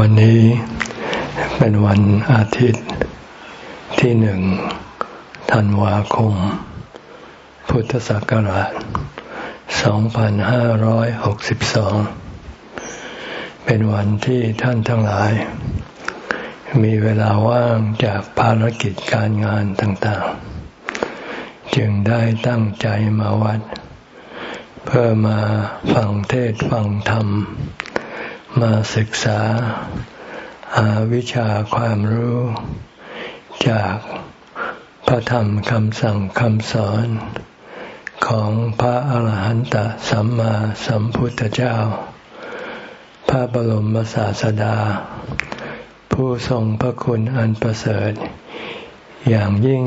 วันนี้เป็นวันอาทิตย์ที่หนึ่งธันวาคม พุทธศักราช 2562 เป็นวันที่ท่านทั้งหลาย มีเวลาว่างจากภารกิจการงานต่างๆ จึงได้ตั้งใจมาวัด เพื่อมาฟังเทศฟังธรรม มาศึกษาหาวิชาความรู้ จากพระธรรมคำสั่งคำสอน ของพระอาหารหันตสัมมาสัมพุทธเจ้า พระบรมศาสดา ผู้ทรงพระคุณอันประเสริฐ อย่างยิ่ง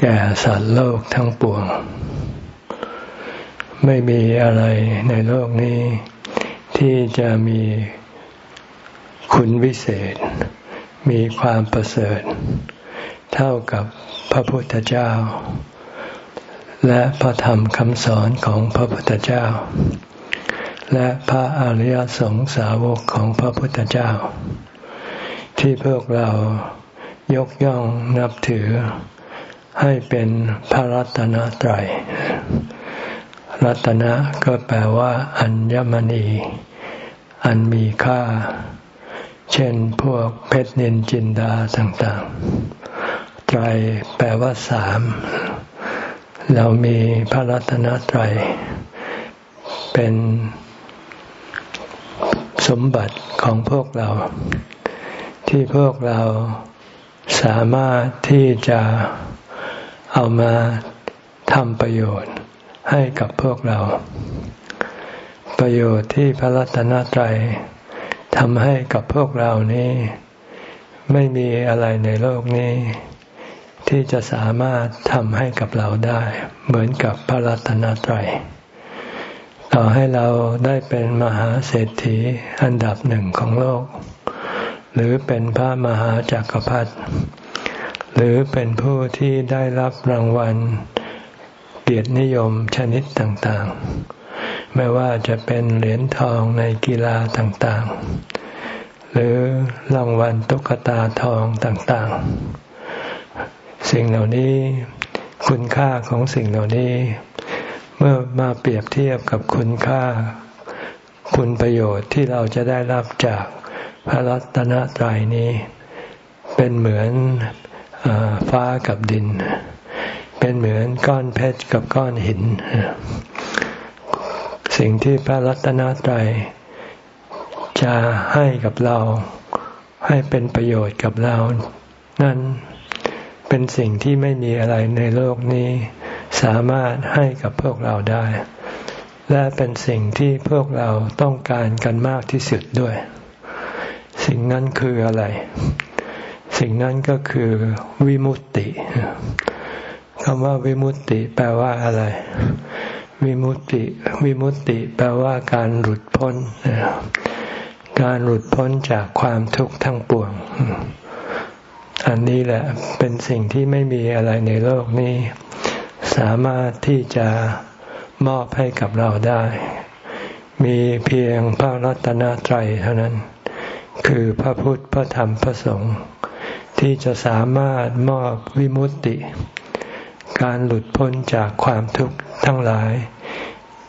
แก่สัตว์โลกทั้งปวง ไม่มีอะไรในโลกนี้ ที่จะมีคุณวิเศษ มีความประเสริฐ เท่ากับพระพุทธเจ้า และพระธรรมคำสอนของพระพุทธเจ้า และพระอริยสงสาวกของพระพุทธเจ้า ที่พวกเรายกย่องนับถือให้เป็นพระรัตนตรัย รัตนะก็แปลว่า อัญมณี อันมีค่า เช่นพวกเพชรนินจินดาต่างๆไตรแปลว่าสาม เรามีพระรัตนตรัย เป็นสมบัติของพวกเรา ที่พวกเราสามารถที่จะเอามาทำประโยชน์ ให้กับพวกเรา ประโยชน์ที่พระรัตนตรัยทำให้กับพวกเรานี้ ไม่มีอะไรในโลกนี้ ที่จะสามารถทำให้กับเราได้ เหมือนกับพระรัตนตรัยต่อให้เราได้เป็นมหาเศรษฐีอันดับหนึ่งของโลก หรือเป็นพระมหาจากักรพรรดิหรือเป็นผู้ที่ได้รับรางวัล เกียรตินิยมชนิดต่างๆ ไม่ว่าจะเป็นเหรียญทองในกีฬาต่างๆ หรือรางวัลตุ๊กตาทองต่างๆ สิ่งเหล่านี้คุณค่าของสิ่งเหล่านี้ เมื่อมาเปรียบเทียบกับคุณค่า คุณประโยชน์ที่เราจะได้รับจากพระรัตนตรัยนี้ เป็นเหมือนอฟ้ากับดิน เป็นเหมือนก้อนเพชรกับก้อนหิน สิ่งที่พระรัตนตรัยจะให้กับเราให้เป็นประโยชน์กับเรา นั้นเป็นสิ่งที่ไม่มีอะไรในโลกนี้ สามารถให้กับพวกเราได้ และเป็นสิ่งที่พวกเราต้องการกันมากที่สุดด้วย สิ่งนั้นคืออะไร สิ่งนั้นก็คือวิมุตติ คำว่าวิมุตติแปลว่าอะไร วิมุตติ วิมุตติ แปลว่าการหลุดพ้น การหลุดพ้นจากความทุกข์ทั้งปวง อันนี้แหละเป็นสิ่งที่ไม่มีอะไรในโลกนี้ สามารถที่จะมอบให้กับเราได้ มีเพียงพระรัตนตรัยเท่านั้น คือพระพุทธพระธรรมพระสงฆ์ที่จะสามารถมอบวิมุตติ การหลุดพ้นจากความทุกข์ทั้งหลาย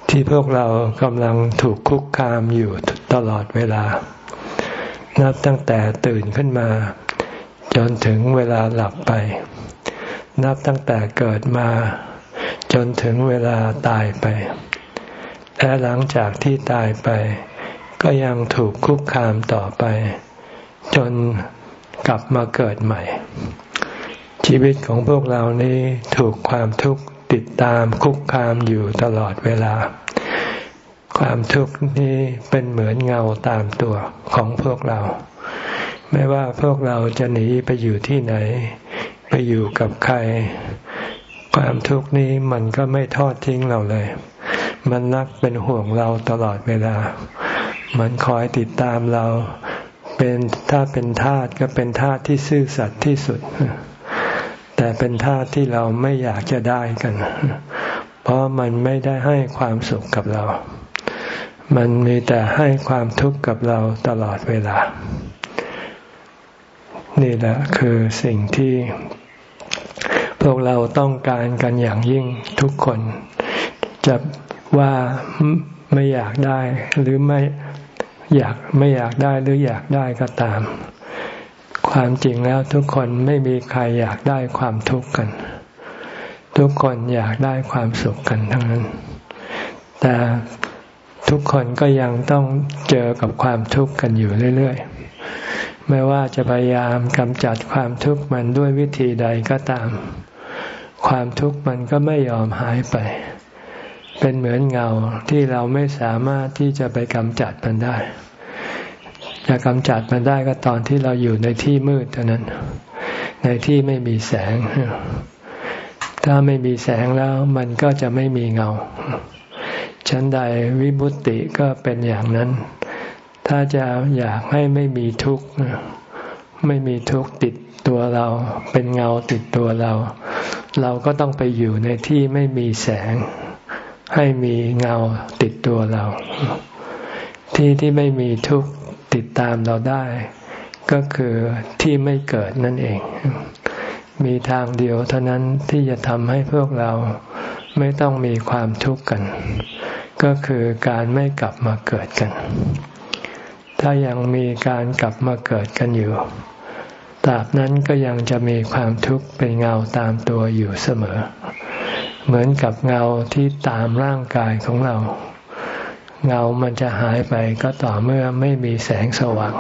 ที่พวกเรากำลังถูกคุกคามอยู่ตลอดเวลา นับตั้งแต่ตื่นขึ้นมา จนถึงเวลาหลับไป นับตั้งแต่เกิดมา จนถึงเวลาตายไป และหลังจากที่ตายไป ก็ยังถูกคุกคามต่อไป จนกลับมาเกิดใหม่ ชีวิตของพวกเรานี้ถูกความทุกข์ติดตามคุกคามอยู่ตลอดเวลา ความทุกข์นี้เป็นเหมือนเงาตามตัวของพวกเรา ไม่ว่าพวกเราจะหนีไปอยู่ที่ไหน ไปอยู่กับใคร ความทุกข์นี้มันก็ไม่ทอดทิ้งเราเลย มันนักเป็นห่วงเราตลอดเวลา มันคอยติดตามเรา เป็นถ้าเป็นทาสก็เป็นทาสที่ซื่อสัตย์ที่สุด แต่เป็นธาตุที่เราไม่อยากจะได้กัน เพราะมันไม่ได้ให้ความสุขกับเรา มันมีแต่ให้ความทุกข์กับเราตลอดเวลา นี่แหละคือสิ่งที่ พวกเราต้องการกันอย่างยิ่งทุกคน จะว่าไม่อยากได้หรือไม่อยากไม่อยากได้หรืออยากได้ก็ตาม ความจริงแล้วทุกคนไม่มีใครอยากได้ความทุกข์กัน ทุกคนอยากได้ความสุขกันทั้งนั้น แต่ทุกคนก็ยังต้องเจอกับความทุกข์กันอยู่เรื่อยๆ ไม่ว่าจะพยายามกำจัดความทุกข์มันด้วยวิธีใดก็ตาม ความทุกข์มันก็ไม่ยอมหายไป เป็นเหมือนเงาที่เราไม่สามารถที่จะไปกำจัดมันได้ จะกำจัดมันได้ก็ตอนที่เราอยู่ในที่มืดเท่านั้น ในที่ไม่มีแสง ถ้าไม่มีแสงแล้วมันก็จะไม่มีเงา ชั้นใดวิมุตติก็เป็นอย่างนั้น ถ้าจะอยากให้ไม่มีทุกข์ไม่มีทุกข์ติดตัวเรา เป็นเงาติดตัวเรา เราก็ต้องไปอยู่ในที่ไม่มีแสง ให้มีเงาติดตัวเรา ที่ที่ไม่มีทุกข์ ติดตามเราได้ ก็คือที่ไม่เกิดนั่นเอง มีทางเดียวเท่านั้นที่จะทำให้พวกเราไม่ต้องมีความทุกข์กัน ก็คือการไม่กลับมาเกิดกัน ถ้ายังมีการกลับมาเกิดกันอยู่ตราบนั้นก็ยังจะมีความทุกข์เป็นเงาตามตัวอยู่เสมอ เหมือนกับเงาที่ตามร่างกายของเรา เงามันจะหายไปก็ต่อเมื่อไม่มีแสงสว่าง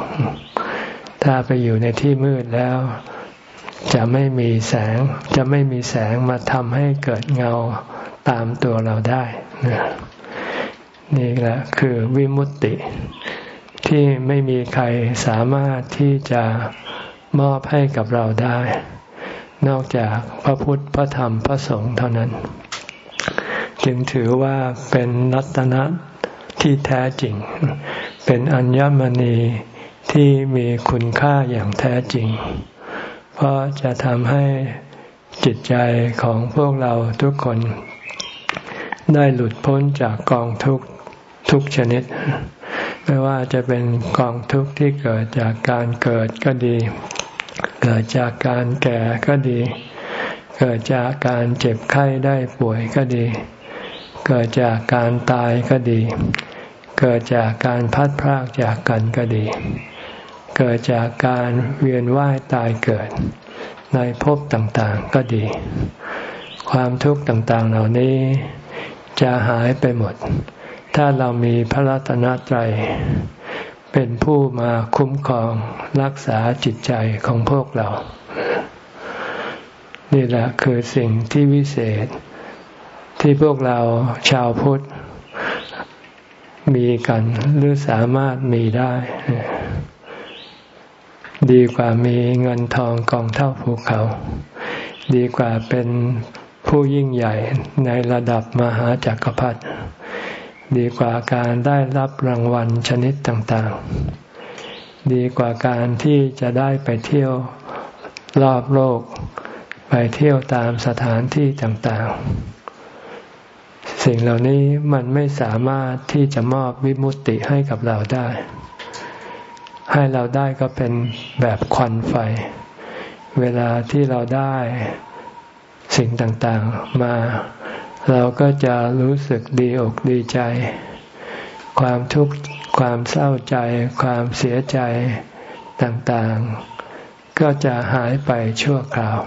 ถ้าไปอยู่ในที่มืดแล้ว จะไม่มีแสง จะไม่มีแสงมาทำให้เกิดเงาตามตัวเราได้นี่แหละคือวิมุตติ ที่ไม่มีใครสามารถที่จะมอบให้กับเราได้ นอกจากพระพุทธพระธรรมพระสงฆ์เท่านั้น จึงถือว่าเป็นรัตนะ ที่แท้จริง เป็นอัญมณีที่มีคุณค่าอย่างแท้จริง เพราะจะทำให้จิตใจของพวกเราทุกคน ได้หลุดพ้นจากกองทุกทุกชนิด ไม่ว่าจะเป็นกองทุกข์ที่เกิดจากการเกิดก็ดี เกิดจากการแก่ก็ดี เกิดจากการเจ็บไข้ได้ป่วยก็ดี เกิดจากการตายก็ดี เกิดจากการพัดพรากจากกันก็ดี เกิดจากการเวียนว่ายตายเกิด ในภพต่างๆก็ดี ความทุกข์ต่างๆเหล่านี้ จะหายไปหมด ถ้าเรามีพระรัตนตรัย เป็นผู้มาคุ้มครองรักษาจิตใจของพวกเรา นี่แหละคือสิ่งที่วิเศษที่พวกเราชาวพุทธ มีกันหรือสามารถมีได้ ดีกว่ามีเงินทองกองเท่าภูเขา ดีกว่าเป็นผู้ยิ่งใหญ่ในระดับมหาจักรพรรดิดีกว่าการได้รับรางวัลชนิดต่างๆ ดีกว่าการที่จะได้ไปเที่ยวรอบโลก ไปเที่ยวตามสถานที่ต่างๆ สิ่งเหล่านี้มันไม่สามารถที่จะมอบวิมุตติให้กับเราได้ ให้เราได้ก็เป็นแบบควันไฟ เวลาที่เราได้สิ่งต่างๆมา เราก็จะรู้สึกดีอกดีใจ ความทุกข์ความเศร้าใจ ความเสียใจต่างๆ ก็จะหายไปชั่วคราว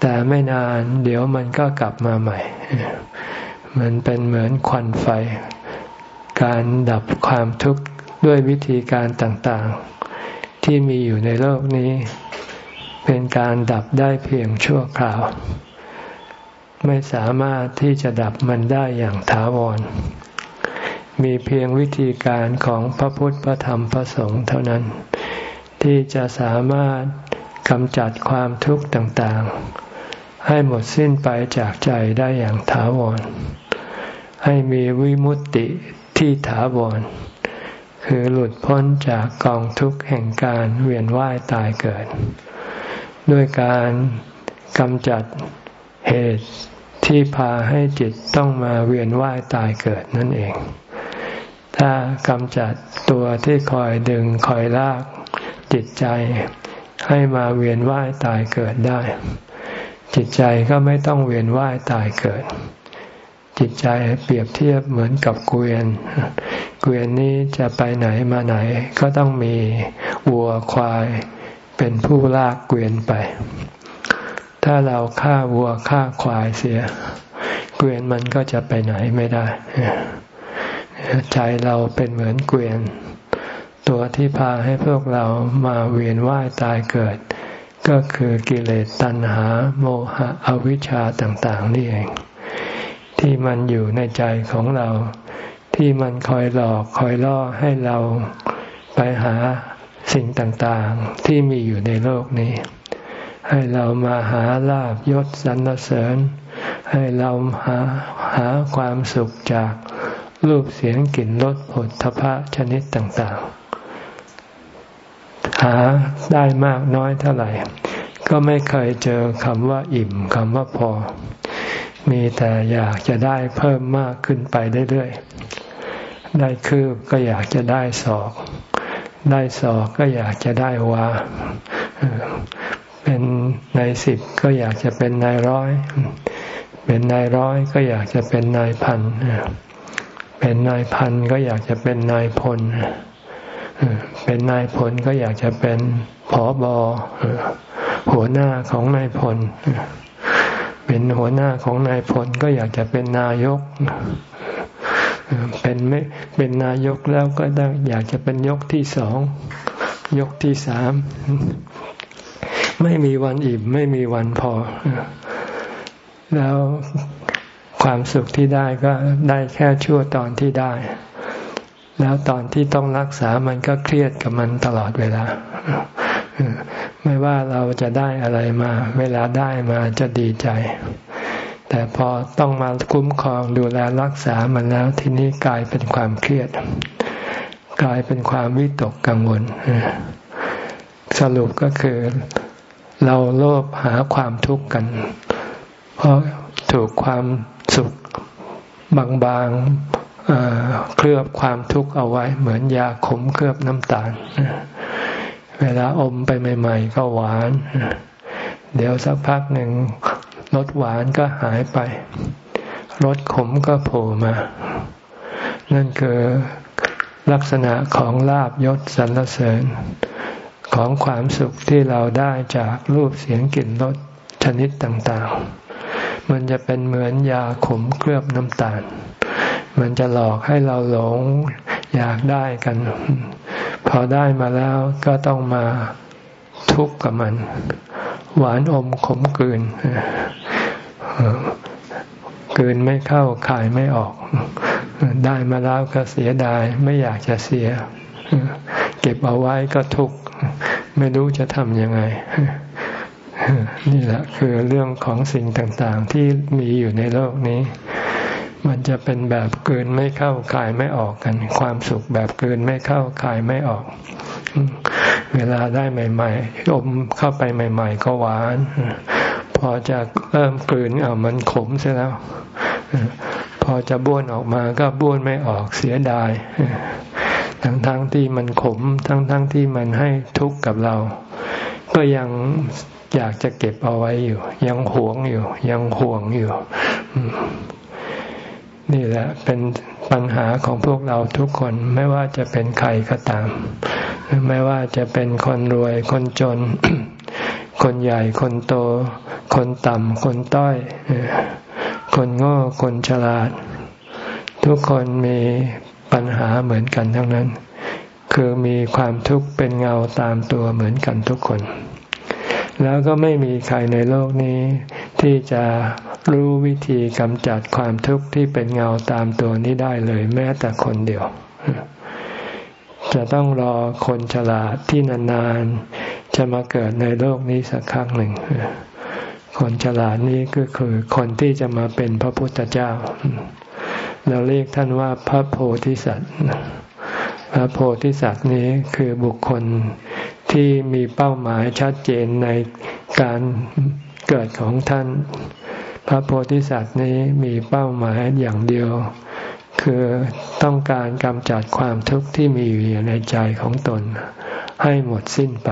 แต่ไม่นานเดี๋ยวมันก็กลับมาใหม่ มันเป็นเหมือนควันไฟ การดับความทุกข์ด้วยวิธีการต่างๆ ที่มีอยู่ในโลกนี้ เป็นการดับได้เพียงชั่วคราว ไม่สามารถที่จะดับมันได้อย่างถาวร มีเพียงวิธีการของพระพุทธพระธรรมพระสงฆ์เท่านั้น ที่จะสามารถกำจัดความทุกข์ต่างๆ ให้หมดสิ้นไปจากใจได้อย่างถาวร ให้มีวิมุตติที่ถาวร คือหลุดพ้นจากกองทุกข์แห่งการเวียนว่ายตายเกิด ด้วยการกำจัดเหตุที่พาให้จิตต้องมาเวียนว่ายตายเกิดนั่นเอง ถ้ากำจัดตัวที่คอยดึงคอยลากจิตใจให้มาเวียนว่ายตายเกิดได้ จิตใจก็ไม่ต้องเวียนว่ายตายเกิด จิตใจเปรียบเทียบเหมือนกับเกวียน เกวียนนี้จะไปไหนมาไหน ก็ต้องมีวัวควายเป็นผู้ลากเกวียนไป ถ้าเราฆ่าวัวฆ่าควายเสีย เกวียนมันก็จะไปไหนไม่ได้ ใจเราเป็นเหมือนเกวียน ตัวที่พาให้พวกเรามาเวียนว่ายตายเกิด ก็คือกิเลสตัณหาโมหะอวิชชาต่าง ๆ นี่เอง ที่มันอยู่ในใจของเรา ที่มันคอยหลอกคอยล่อให้เราไปหาสิ่งต่างๆ ที่มีอยู่ในโลกนี้ ให้เรามาหาลาบยศสรรเสริญ ให้เราหาหาความสุขจากรูปเสียงกลิ่นรสผลทพะชนิดต่างๆ หาได้มากน้อยเท่าไหร่ ก็ไม่เคยเจอคำว่าอิ่มคำว่าพอ มีแต่อยากจะได้เพิ่มมากขึ้นไปเรื่อยๆ ได้คืบก็อยากจะได้ศอก ได้ศอกก็อยากจะได้วา เป็นนายสิบก็อยากจะเป็นนายร้อย เป็นนายร้อยก็อยากจะเป็นนายพัน เป็นนายพันก็อยากจะเป็นนายพล เป็นนายพลก็อยากจะเป็นผอบอหัวหน้าของนายพลเป็นหัวหน้าของนายพลก็อยากจะเป็นนายก เป็นไม่เป็นนายกแล้วก็ได้อยากจะเป็นยกที่สองยกที่สามไม่มีวันอิ่มไม่มีวันพอ แล้วความสุขที่ได้ก็ได้แค่ชั่วตอนที่ได้ แล้วตอนที่ต้องรักษามันก็เครียดกับมันตลอดเวลา ไม่ว่าเราจะได้อะไรมา เวลาได้มาจะดีใจ แต่พอต้องมาคุ้มครองดูแลรักษามันแล้วทีนี้กลายเป็นความเครียด กลายเป็นความวิตกกังวล สรุปก็คือเราโลภหาความทุกข์กัน เพราะถูกความสุขบางๆเคลือบความทุกข์เอาไว้ เหมือนยาขมเคลือบน้ำตาล เวลาอมไปใหม่ๆ ก็หวาน เดี๋ยวสักพักหนึ่งรสหวานก็หายไปรสขมก็โผล่มา นั่นคือลักษณะของลาบยศสรรเสริญ ของความสุขที่เราได้จากรูปเสียงกลิ่นรสชนิดต่างๆ มันจะเป็นเหมือนยาขมเคลือบน้ำตาล มันจะหลอกให้เราหลงอยากได้กัน พอได้มาแล้วก็ต้องมาทุกข์กับมัน หวานอมขมกืนกืนไม่เข้าขายไม่ออก ได้มาแล้วก็เสียดายไม่อยากจะเสีย เก็บเอาไว้ก็ทุกข์ไม่รู้จะทำยังไง นี่แหละคือเรื่องของสิ่งต่างๆ ที่มีอยู่ในโลกนี้ มันจะเป็นแบบเกินไม่เข้าคายไม่ออกกัน ความสุขแบบเกินไม่เข้าคายไม่ออก เวลาได้ใหม่ ๆ อมเข้าไปใหม่ ๆ ก็หวาน พอจะเริ่มกลืนเอามันขมเสียแล้ว พอจะบ้วนออกมาก็บ้วนไม่ออกเสียดาย ทั้งๆทที่มันขม ทั้งๆทที่มันให้ทุกข์กับเรา ก็ยังอยากจะเก็บเอาไว้อยู่ ยังหวงอยู่ ยังห่วงอยู่ นี่แหละเป็นปัญหาของพวกเราทุกคนไม่ว่าจะเป็นใครก็ตาม ไม่ว่าจะเป็นคนรวยคนจน คนใหญ่คนโต คนต่ำคนต้อย คนโง่คนฉลาด ทุกคนมีปัญหาเหมือนกันทั้งนั้น คือมีความทุกข์เป็นเงาตามตัวเหมือนกันทุกคน แล้วก็ไม่มีใครในโลกนี้ที่จะ รู้วิธีกำจัดความทุกข์ที่เป็นเงาตามตัวนี้ได้เลยแม้แต่คนเดียว จะต้องรอคนฉลาดที่นานๆ จะมาเกิดในโลกนี้สักครั้งหนึ่ง คนฉลาดนี้ก็คือคนที่จะมาเป็นพระพุทธเจ้า เราเรียกท่านว่าพระโพธิสัตว์ พระโพธิสัตว์นี้คือบุคคลที่มีเป้าหมายชัดเจนในการเกิดของท่าน พระโพธิสัตว์นี้มีเป้าหมายอย่างเดียว คือต้องการกำจัดความทุกข์ที่มีอยู่ในใจของตน ให้หมดสิ้นไป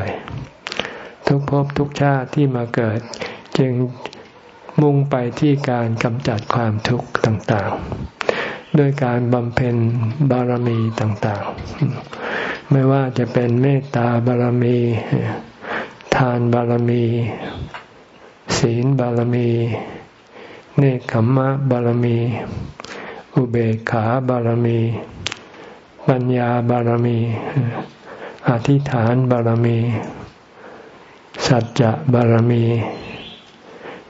ทุกภพทุกชาติที่มาเกิด จึงมุ่งไปที่การกำจัดความทุกข์ต่างๆ ด้วยการบำเพ็ญบารมีต่างๆ ไม่ว่าจะเป็นเมตตาบารมี ทานบารมี ศีลบารมี เนคขมมะบารมี อุเบกขาบารมี ปัญญาบารมี อธิษฐานบารมี สัจจะบารมี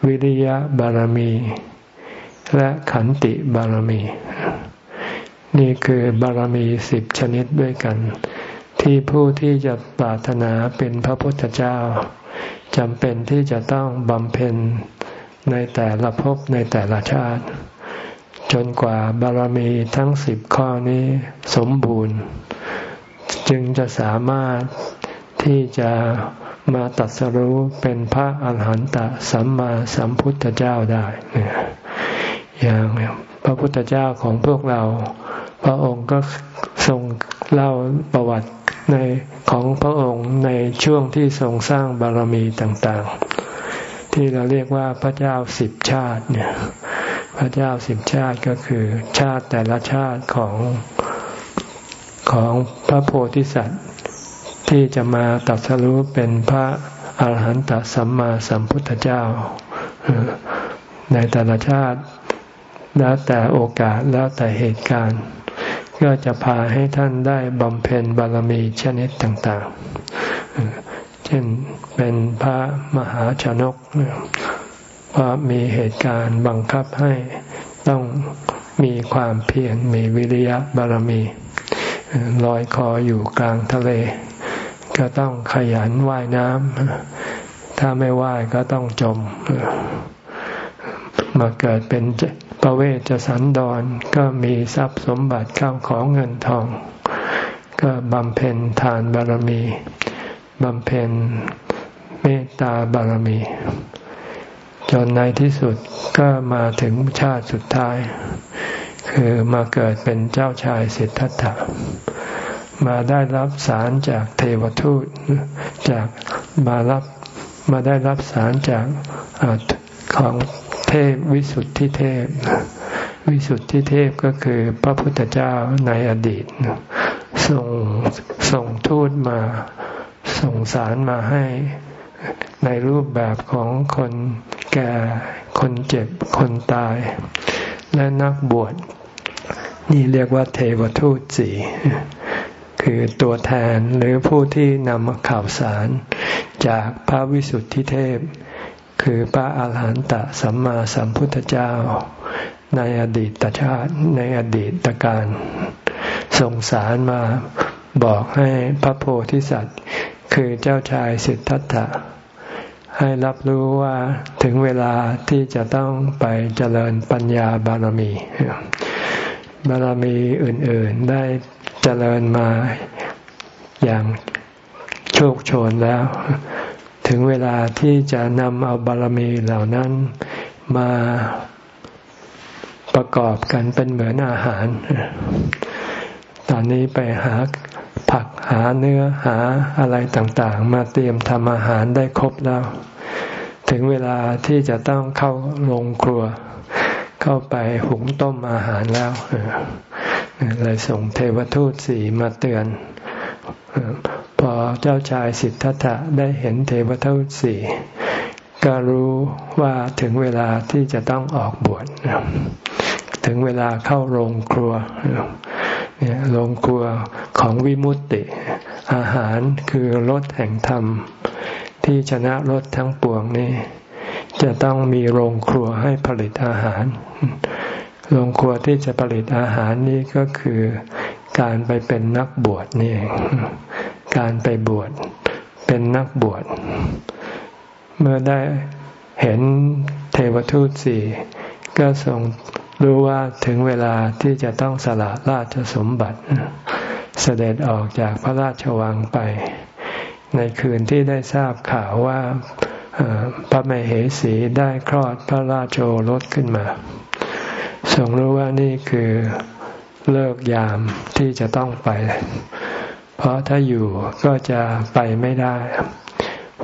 วิริยะบารมี และขันติบารมี นี่คือบารมีสิบชนิดด้วยกัน ที่ผู้ที่จะปรารถนาเป็นพระพุทธเจ้าจำเป็นที่จะต้องบำเพ็ญ ในแต่ละภพในแต่ละชาติ จนกว่าบารมีทั้งสิบข้อนี้สมบูรณ์ จึงจะสามารถที่จะมาตัดสรู้เป็นพระอาหารหันตสัมมาสัมพุทธเจ้าได้อย่างพระพุทธเจ้าของพวกเรา พระองค์ก็ทรงเล่าประวัติในของพระองค์ในช่วงที่ทรงสร้างบารมีต่างๆ ที่เราเรียกว่าพระเจ้าสิบชาติเนี่ย พระเจ้าสิบชาติก็คือ ชาติแต่ละชาติของของพระโพธิสัตว์ที่จะมาตัดสรู้เป็นพระอาหารหันตสัมมาสัมพุทธเจ้า ในแต่ละชาติแล้วแต่โอกาสแล้วแต่เหตุการณ์ ก็จะพาให้ท่านได้บำเพ็ญบารมีชนิดต่าง ๆ ช่นเป็นพระมหาชนกเพราะมีเหตุการณ์บังคับให้ต้องมีความเพียรมีวิริยะบารมีลอยคออยู่กลางทะเล ก็ต้องขยันว่ายน้ำถ้าไม่ว่ายก็ต้องจม มาเกิดเป็นประเวทสันดรก็มีทรัพย์สมบัติเข้าของเงินทอง ก็บำเพ็ญทานบารมี บำเพ็ญเมตตาบารมี จนในที่สุดก็มาถึงชาติสุดท้าย คือมาเกิดเป็นเจ้าชายสิทธัตถะมาได้รับสารจากเทวทูตจากมารับมาได้รับสารจากอของเทพวิสุทธิเทพ วิสุทธิเทพก็คือพระพุทธเจ้าในอดีตส่งส่งทูตมา ส่งสารมาให้ในรูปแบบของคนแก่ คนเจ็บ คนตาย และนักบวช นี่เรียกว่าเทวทูตสี่คือตัวแทนหรือผู้ที่นำข่าวสารจากพระวิสุทธิเทพ คือพระอาหารหันตสัมมาสัมพุทธเจ้า ในอดีตชาติในอดีตการส่งสารมาบอกให้พระโพธิสัตว์ คือเจ้าชายสิทธัตถะให้รับรู้ว่าถึงเวลาที่จะต้องไปเจริญปัญญาบารมี บารมีอื่น ๆได้เจริญมาอย่างโชคโชนแล้ว ถึงเวลาที่จะนำเอาบารมีเหล่านั้นมาประกอบกันเป็นเหมือนอาหาร ตอนนี้ไปหา ผักหาเนื้อหาอะไรต่างๆ มาเตรียมทำอาหารได้ครบแล้ว ถึงเวลาที่จะต้องเข้าลงครัว เข้าไปหุงต้มอาหารแล้วเลยส่งเทวทูตสี่มาเตือน พอเจ้าชายสิทธัตถะได้เห็นเทวทูตสี่ก็รู้ว่าถึงเวลาที่จะต้องออกบวชถึงเวลาเข้าโรงครัว โรงครัวของวิมุตติ อาหารคือรสแห่งธรรม ที่ชนะรสทั้งปวงนี้ จะต้องมีโรงครัวให้ผลิตอาหาร โรงครัวที่จะผลิตอาหารนี้ก็คือการไปเป็นนักบวชนี่เอง การไปบวชเป็นนักบวช เมื่อได้เห็นเทวทูตสี่ก็ทรง รู้ว่าถึงเวลาที่จะต้องสละราชสมบัติ เสด็จออกจากพระราชวังไป ในคืนที่ได้ทราบข่าวว่าพระมเหสีได้คลอดพระราชโอรสขึ้นมาทรงรู้ว่านี่คือเลิกยามที่จะต้องไป เพราะถ้าอยู่ก็จะไปไม่ได้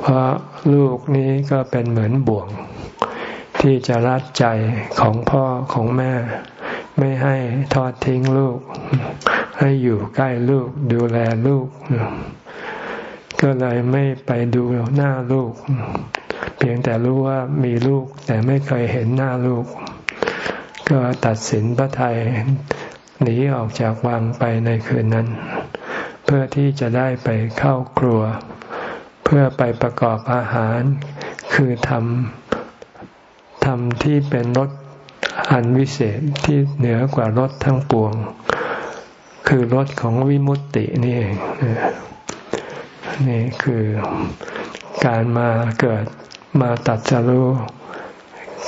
เพราะลูกนี้ก็เป็นเหมือนบ่วง ที่จะรัดใจของพ่อของแม่ ไม่ให้ทอดทิ้งลูก ให้อยู่ใกล้ลูกดูแลลูก ก็เลยไม่ไปดูหน้าลูก เพียงแต่รู้ว่ามีลูกแต่ไม่เคยเห็นหน้าลูก ก็ตัดสินพระไทยหนีออกจากวังไปในคืนนั้น เพื่อที่จะได้ไปเข้าครัว เพื่อไปประกอบอาหาร คือทำ ทำที่เป็นรสอันวิเศษที่เหนือกว่ารสทั้งปวง คือรสของวิมุตตินี่เองนี่คือการมาเกิดมาตัดสรู้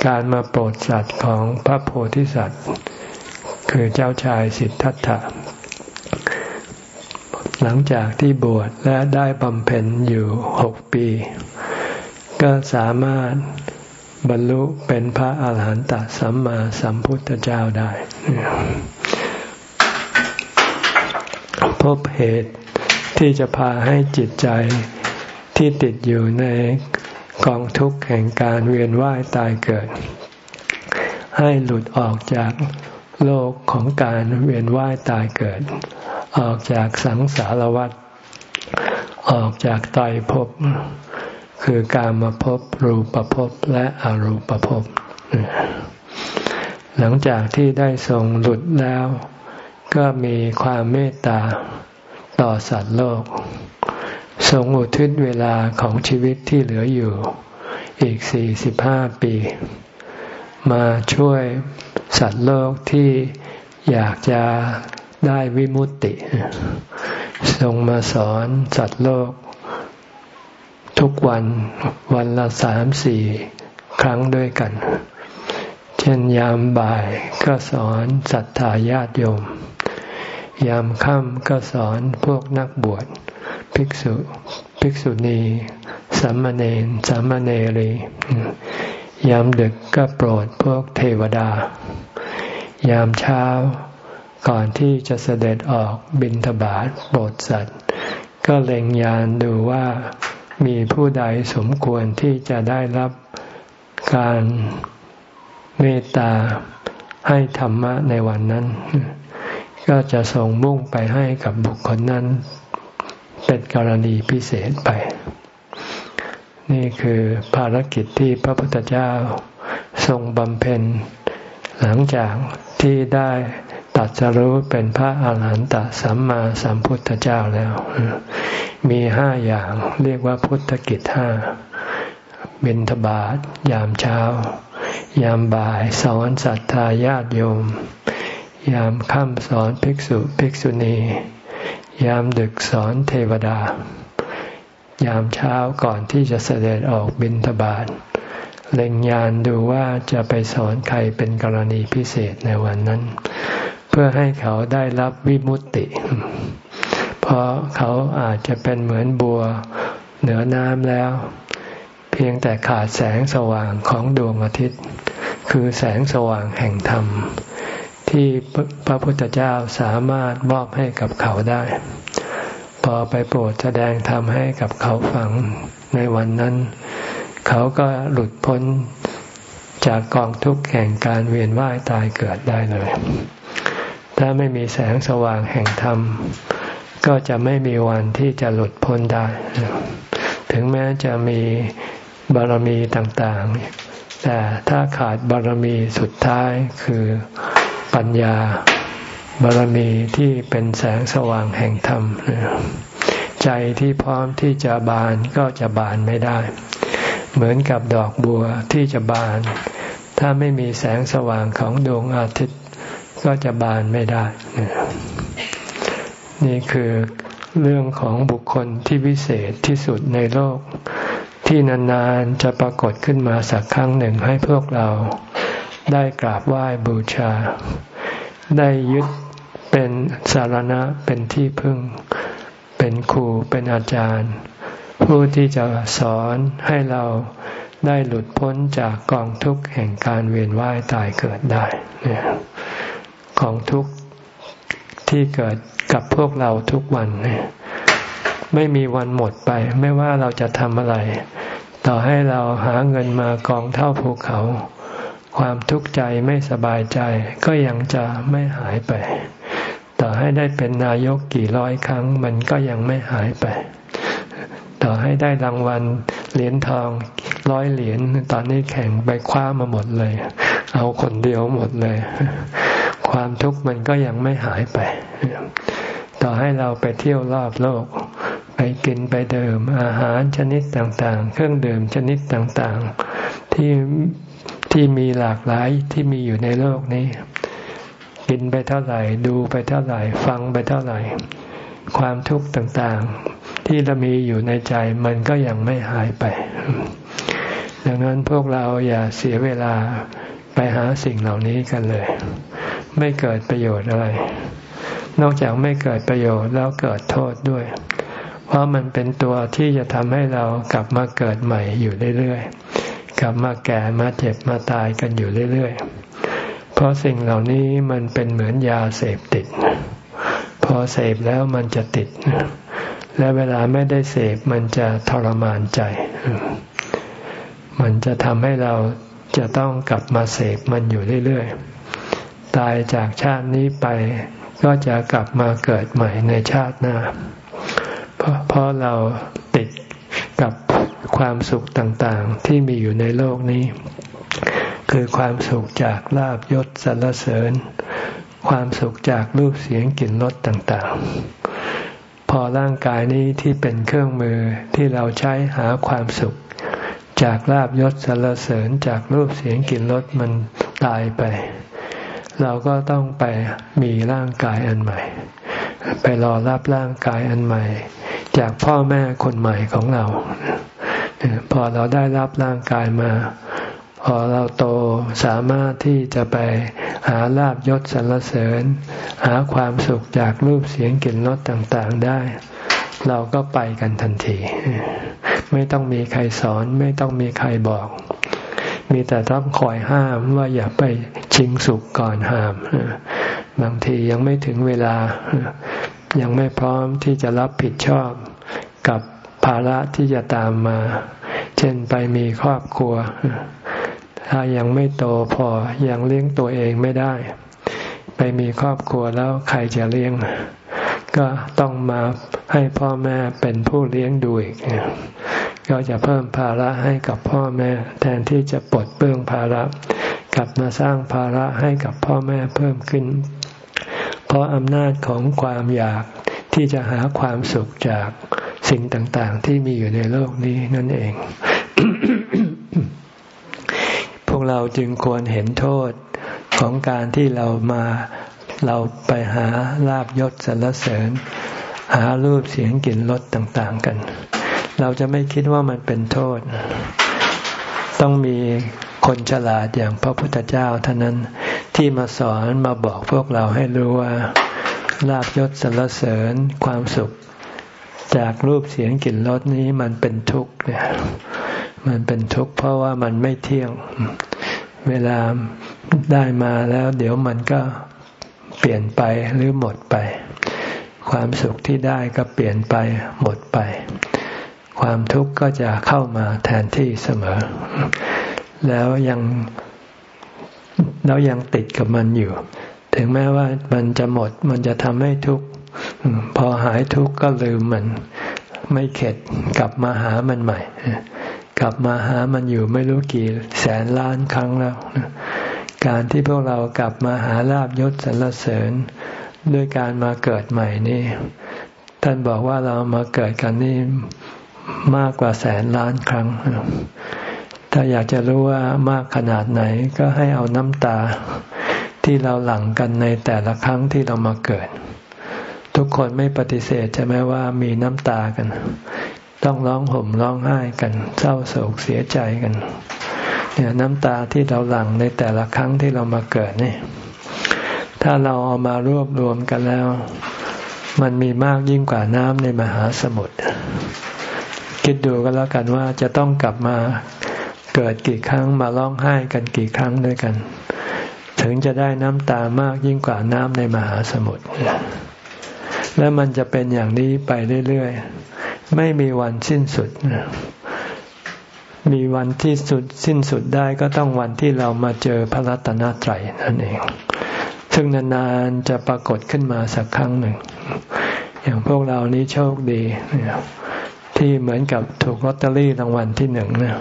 การมาโปรดสัตว์ของพระโพธิสัตว์ คือเจ้าชายสิทธัตถะ หลังจากที่บวชและได้บำเพ็ญอยู่หกปี ก็สามารถ บรรลุเป็นพระอาหารหันตสัมมาสัมพุทธเจ้าได้ พบเหตุที่จะพาให้จิตใจที่ติดอยู่ในกองทุกข์แห่งการเวียนว่ายตายเกิด ให้หลุดออกจากโลกของการเวียนว่ายตายเกิด ออกจากสังสารวัฏออกจากไตรภพ คือการมาพบรูปภพและอรูปภพหลังจากที่ได้ทรงหลุดแล้ว ก็มีความเมตตาต่อสัตว์โลก ทรงอุทิศเวลาของชีวิตที่เหลืออยู่ อีกสี่สิบห้าปี มาช่วยสัตว์โลกที่อยากจะได้วิมุตติ ทรงมาสอนสัตว์โลก ทุกวันวันละสามสี่ครั้งด้วยกัน เช่นยามบ่ายก็สอนศรัทธาญาติโยม ยามค่ำก็สอนพวกนักบวช ภิกษุภิกษุณีสัมมเนนสัมมเนรียามดึกก็โปรดพวกเทวดา ยามเช้าก่อนที่จะเสด็จออกบินทบาทโปรดสัตว์ ก็เล็งยานดูว่า มีผู้ใดสมควรที่จะได้รับการเมตตาให้ธรรมะในวันนั้น ก็จะส่งมุ่งไปให้กับบุคคลนั้น เป็นกรณีพิเศษไป นี่คือภารกิจที่พระพุทธเจ้าทรงบำเพ็ญ หลังจากที่ได้ตัดสรู้เป็นพระอาหารหันตสัมมาสัมพุทธเจ้าแล้ว มีห้าอย่างเรียกว่าพุทธกิจห้าบิณฑบาตยามเช้า ยามบ่ายสอนศรัทธาญาติโยม ยามค่ำสอนภิกษุภิกษุณี ยามดึกสอนเทวดา ยามเช้าก่อนที่จะเสด็จออกบินทบาทเล็งยานดูว่าจะไปสอนใครเป็นกรณีพิเศษในวันนั้น เพื่อให้เขาได้รับวิมุตติ เพราะเขาอาจจะเป็นเหมือนบัวเหนือน้ำแล้ว เพียงแต่ขาดแสงสว่างของดวงอาทิตย์ คือแสงสว่างแห่งธรรม ที่พระพุทธเจ้าสามารถมอบให้กับเขาได้ พอไปโปรดแสดงธรรมให้กับเขาฟังในวันนั้น เขาก็หลุดพ้นจากกองทุกข์แห่งการเวียนว่ายตายเกิดได้เลย ถ้าไม่มีแสงสว่างแห่งธรรม ก็จะไม่มีวันที่จะหลุดพ้นได้ ถึงแม้จะมีบารมีต่างๆ แต่ถ้าขาดบารมีสุดท้ายคือปัญญา บารมีที่เป็นแสงสว่างแห่งธรรม ใจที่พร้อมที่จะบานก็จะบานไม่ได้ เหมือนกับดอกบัวที่จะบาน ถ้าไม่มีแสงสว่างของดวงอาทิตย์ก็จะบานไม่ได้ นี่คือเรื่องของบุคคลที่วิเศษที่สุดในโลก ที่นานๆจะปรากฏขึ้นมาสักครั้งหนึ่งให้พวกเราได้กราบไหว้บูชา ได้ยึดเป็นสารณะเป็นที่พึ่ง เป็นครูเป็นอาจารย์ ผู้ที่จะสอนให้เราได้หลุดพ้นจากกองทุกข์แห่งการเวียนว่ายตายเกิดได้ กองทุกข์ที่เกิด กับพวกเราทุกวัน ไม่มีวันหมดไป ไม่ว่าเราจะทำอะไร ต่อให้เราหาเงินมากองเท่าภูเขา ความทุกข์ใจไม่สบายใจ ก็ยังจะไม่หายไป ต่อให้ได้เป็นนายกกี่ร้อยครั้ง มันก็ยังไม่หายไป ต่อให้ได้รางวัลเหรียญทองร้อยเหรียญตอนนี้แข่งไปคว้ามาหมดเลย เอาคนเดียวหมดเลย ความทุกข์มันก็ยังไม่หายไป ต่อให้เราไปเที่ยวรอบโลก ไปกินไปเดื่มอาหารชนิดต่างๆ เครื่องดื่มชนิดต่างๆ ที่ที่มีหลากหลายที่มีอยู่ในโลกนี้ กินไปเท่าไหร่ ดูไปเท่าไหร่ ฟังไปเท่าไหร่ ความทุกข์ต่างๆ ที่เรามีอยู่ในใจมันก็ยังไม่หายไป ดังนั้นพวกเราอย่าเสียเวลาไปหาสิ่งเหล่านี้กันเลย ไม่เกิดประโยชน์อะไร นอกจากไม่เกิดประโยชน์แล้วเกิดโทษด้วย เพราะมันเป็นตัวที่จะทำให้เรากลับมาเกิดใหม่อยู่เรื่อยๆ กลับมาแก่มาเจ็บมาตายกันอยู่เรื่อยๆ เพราะสิ่งเหล่านี้มันเป็นเหมือนยาเสพติด พอเสพแล้วมันจะติด และเวลาไม่ได้เสพมันจะทรมานใจ มันจะทำให้เราจะต้องกลับมาเสพมันอยู่เรื่อยๆ ตายจากชาตินี้ไป ก็จะกลับมาเกิดใหม่ในชาติหน้า เพราะเพราะเราติดกับความสุขต่างๆที่มีอยู่ในโลกนี้ คือความสุขจากลาบยศสรรเสริญ ความสุขจากรูปเสียงกลิ่นรสต่างๆ พอร่างกายนี้ที่เป็นเครื่องมือที่เราใช้หาความสุข จากลาบยศสรรเสริญจากรูปเสียงกลิ่นรสมันตายไป เราก็ต้องไปมีร่างกายอันใหม่ ไปรอรับร่างกายอันใหม่ จากพ่อแม่คนใหม่ของเรา พอเราได้รับร่างกายมา พอเราโตสามารถที่จะไปหาลาบยศสรรเสริญ หาความสุขจากรูปเสียงกลิ่นรสต่างๆได้ เราก็ไปกันทันที ไม่ต้องมีใครสอนไม่ต้องมีใครบอก มีแต่ต้องคอยห้ามว่าอย่าไปชิงสุขก่อนห้าม บางทียังไม่ถึงเวลา ยังไม่พร้อมที่จะรับผิดชอบกับภาระที่จะตามมา เช่นไปมีครอบครัว ถ้ายังไม่โตพอยังเลี้ยงตัวเองไม่ได้ ไปมีครอบครัวแล้วใครจะเลี้ยง ก็ต้องมาให้พ่อแม่เป็นผู้เลี้ยงดูอีก ก็จะเพิ่มภาระให้กับพ่อแม่ แทนที่จะปลดเปลื้องภาระ กลับมาสร้างภาระให้กับพ่อแม่เพิ่มขึ้น เพราะอำนาจของความอยากที่จะหาความสุขจากสิ่งต่างๆ ที่มีอยู่ในโลกนี้นั่นเอง พวกเราจึงควรเห็นโทษของการที่เรามาเราไปหาลาบยศสรรเสริญ หารูปเสียงกลิ่นรสต่าง ๆ กัน เราจะไม่คิดว่ามันเป็นโทษ ต้องมีคนฉลาดอย่างพระพุทธเจ้าเท่านั้นที่มาสอนมาบอกพวกเราให้รู้ว่าลาบยศสรรเสริญความสุข จากรูปเสียงกลิ่นรสนี้มันเป็นทุกข์เนี่ยมันเป็นทุกข์เพราะว่ามันไม่เที่ยง เวลาได้มาแล้ว เดี๋ยวมันก็เปลี่ยนไปหรือหมดไป ความสุขที่ได้ก็เปลี่ยนไปหมดไป ความทุกข์ก็จะเข้ามาแทนที่เสมอ แล้วยังแล้วยังติดกับมันอยู่ ถึงแม้ว่ามันจะหมดมันจะทำให้ทุกข์พอหายทุกข์ก็ลืมมัน ไม่เข็ดกลับมาหามันใหม่ กลับมาหามันอยู่ไม่รู้กี่แสนล้านครั้งแล้วการที่พวกเรากลับมาหาลาบยศสรรเสริญ ด้วยการมาเกิดใหม่นี่ ท่านบอกว่าเรามาเกิดกันนี่ มากกว่าแสนล้านครั้ง ถ้าอยากจะรู้ว่ามากขนาดไหนก็ให้เอาน้ำตาที่เราหลั่งกันในแต่ละครั้งที่เรามาเกิด ทุกคนไม่ปฏิเสธใช่ไหมว่ามีน้ำตากัน ต้องร้องห่มร้องไห้กัน เศร้าโศกเสียใจกันเนี่ยน้ำตาที่เราหลั่งในแต่ละครั้งที่เรามาเกิดนี่ถ้าเราเอามารวบรวมกันแล้ว มันมีมากยิ่งกว่าน้ำในมหาสมุทร คิดดูก็แล้วกันว่าจะต้องกลับมาเกิดกี่ครั้งมาร้องไห้กันกี่ครั้งด้วยกัน ถึงจะได้น้ำตามากยิ่งกว่าน้ำในมหาสมุทรและมันจะเป็นอย่างนี้ไปเรื่อยๆ ไม่มีวันสิ้นสุด มีวันที่สุดสิ้นสุดได้ก็ต้องวันที่เรามาเจอพระรัตนตรัยนั่นเอง ซึ่งนานๆจะปรากฏขึ้นมาสักครั้งหนึ่ง อย่างพวกเรานี้โชคดี ที่เหมือนกับถูกลอตเตอรี่รางวัลที่หนึ่งนะ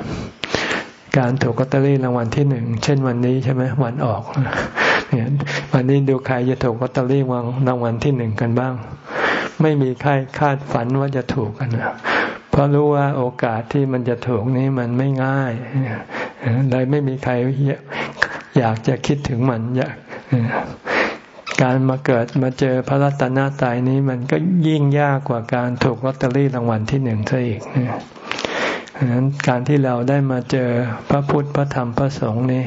การถูกลอตเตอรี่รางวัลที่หนึ่งเช่นวันนี้ใช่ไหมวันออกเนี่ยวันนี้ดูใครจะถูกลอตเตอรี่วางรางวัลที่หนึ่งกันบ้าง ไม่มีใครคาดฝันว่าจะถูกกันนะเพราะรู้ว่าโอกาสที่มันจะถูกนี้มันไม่ง่ายเลยไม่มีใครอยากจะคิดถึงมันอยาก การมาเกิดมาเจอพระรัตนตรัยนี้มันก็ยิ่งยากกว่าการถูกลอตเตอรี่รางวัลที่หนึ่งซะอีกดังนั้นการที่เราได้มาเจอพระพุทธพระธรรมพระสงฆ์นี่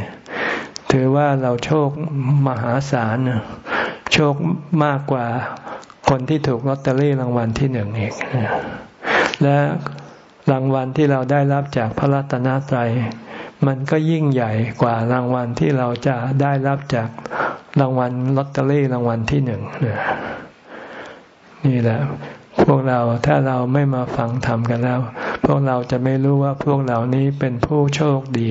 ถือว่าเราโชคมหาศาลโชคมากกว่าคนที่ถูกลอตเตอรี่รางวัลที่หนึ่งอีกและรางวัลที่เราได้รับจากพระรัตนตรัย มันก็ยิ่งใหญ่กว่ารางวัลที่เราจะได้รับจากรางวัลลอตเตอรี่รางวัลที่หนึ่งนี่แหละพวกเราถ้าเราไม่มาฟังธรรมกันแล้ว พวกเราจะไม่รู้ว่าพวกเหล่านี้เป็นผู้โชคดี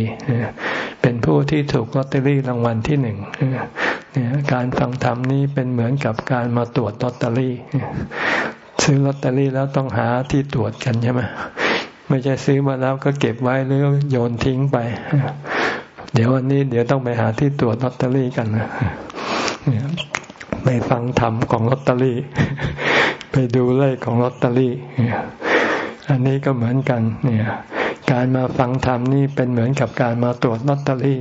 เป็นผู้ที่ถูกลอตเตอรี่รางวัลที่หนึ่งการฟังธรรมนี้เป็นเหมือนกับการมาตรวจลอตเตอรี่ซื้อลอตเตอรี่แล้วต้องหาที่ตรวจกันใช่ไหม ไม่ใช่ซื้อมาแล้วก็เก็บไว้หรือโยนทิ้งไป เดี๋ยววันนี้เดี๋ยวต้องไปหาที่ตรวจลอตเตอรี่กันนะไปฟังธรรมของลอตเตอรี่ ไปดูเลขของลอตเตอรี่อันนี้ก็เหมือนกัน เนี่ย การมาฟังธรรมนี่เป็นเหมือนกับการมาตรวจลอตเตอรี่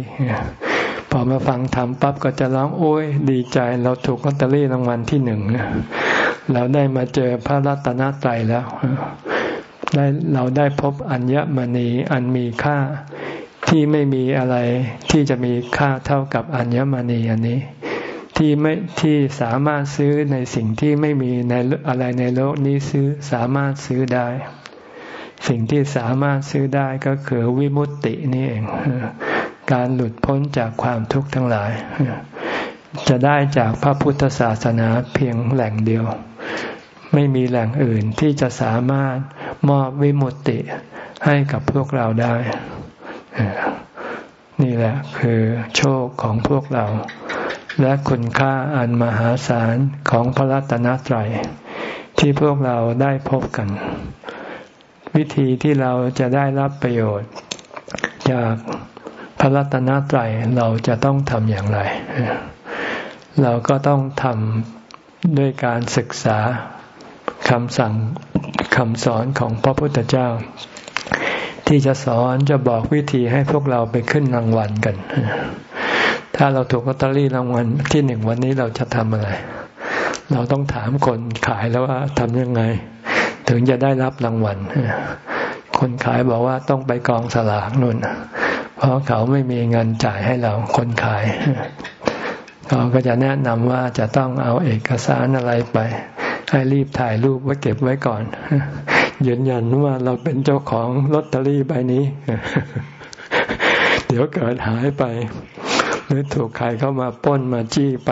พอมาฟังธรรมปั๊บก็จะร้องโอ้ยดีใจ เราถูกลอตเตอรี่รางวัลที่หนึ่งเราได้มาเจอพระรัตนตรัยแล้ว ได้เราได้พบอัญมณีอันมีค่าที่ไม่มีอะไรที่จะมีค่าเท่ากับอัญมณีอันนี้ ที่ไม่ที่สามารถซื้อในสิ่งที่ไม่มีในอะไรในโลกนี้ซื้อสามารถซื้อได้ สิ่งที่สามารถซื้อได้ก็คือวิมุตตินี่เองการหลุดพ้นจากความทุกข์ทั้งหลาย จะได้จากพระพุทธศาสนาเพียงแหล่งเดียว ไม่มีแหล่งอื่นที่จะสามารถ มอบวิมุตติให้กับพวกเราได้ นี่แหละคือโชคของพวกเรา และคุณค่าอันมหาศาลของพระรัตนตรัย ที่พวกเราได้พบกัน วิธีที่เราจะได้รับประโยชน์ จากพระรัตนตรัยเราจะต้องทำอย่างไร เราก็ต้องทำด้วยการศึกษา คำสั่งคำสอนของพระพุทธเจ้า ที่จะสอนจะบอกวิธีให้พวกเราไปขึ้นรางวัลกัน ถ้าเราถูกลอตเตอรี่รางวัลที่หนึ่งวันนี้เราจะทำอะไร เราต้องถามคนขายแล้วว่าทำยังไง ถึงจะได้รับรางวัลคนขายบอกว่าต้องไปกองสลากนู่น เพราะเขาไม่มีเงินจ่ายให้เราคนขายเขาก็จะแนะนำว่าจะต้องเอาเอกสารอะไรไป ให้รีบถ่ายรูปไว้เก็บไว้ก่อนยืนยันว่าเราเป็นเจ้าของลอตเตอรี่ใบนี้ เดี๋ยวเกิดหายไป หรือถูกใครเข้ามาป้นมาจี้ไป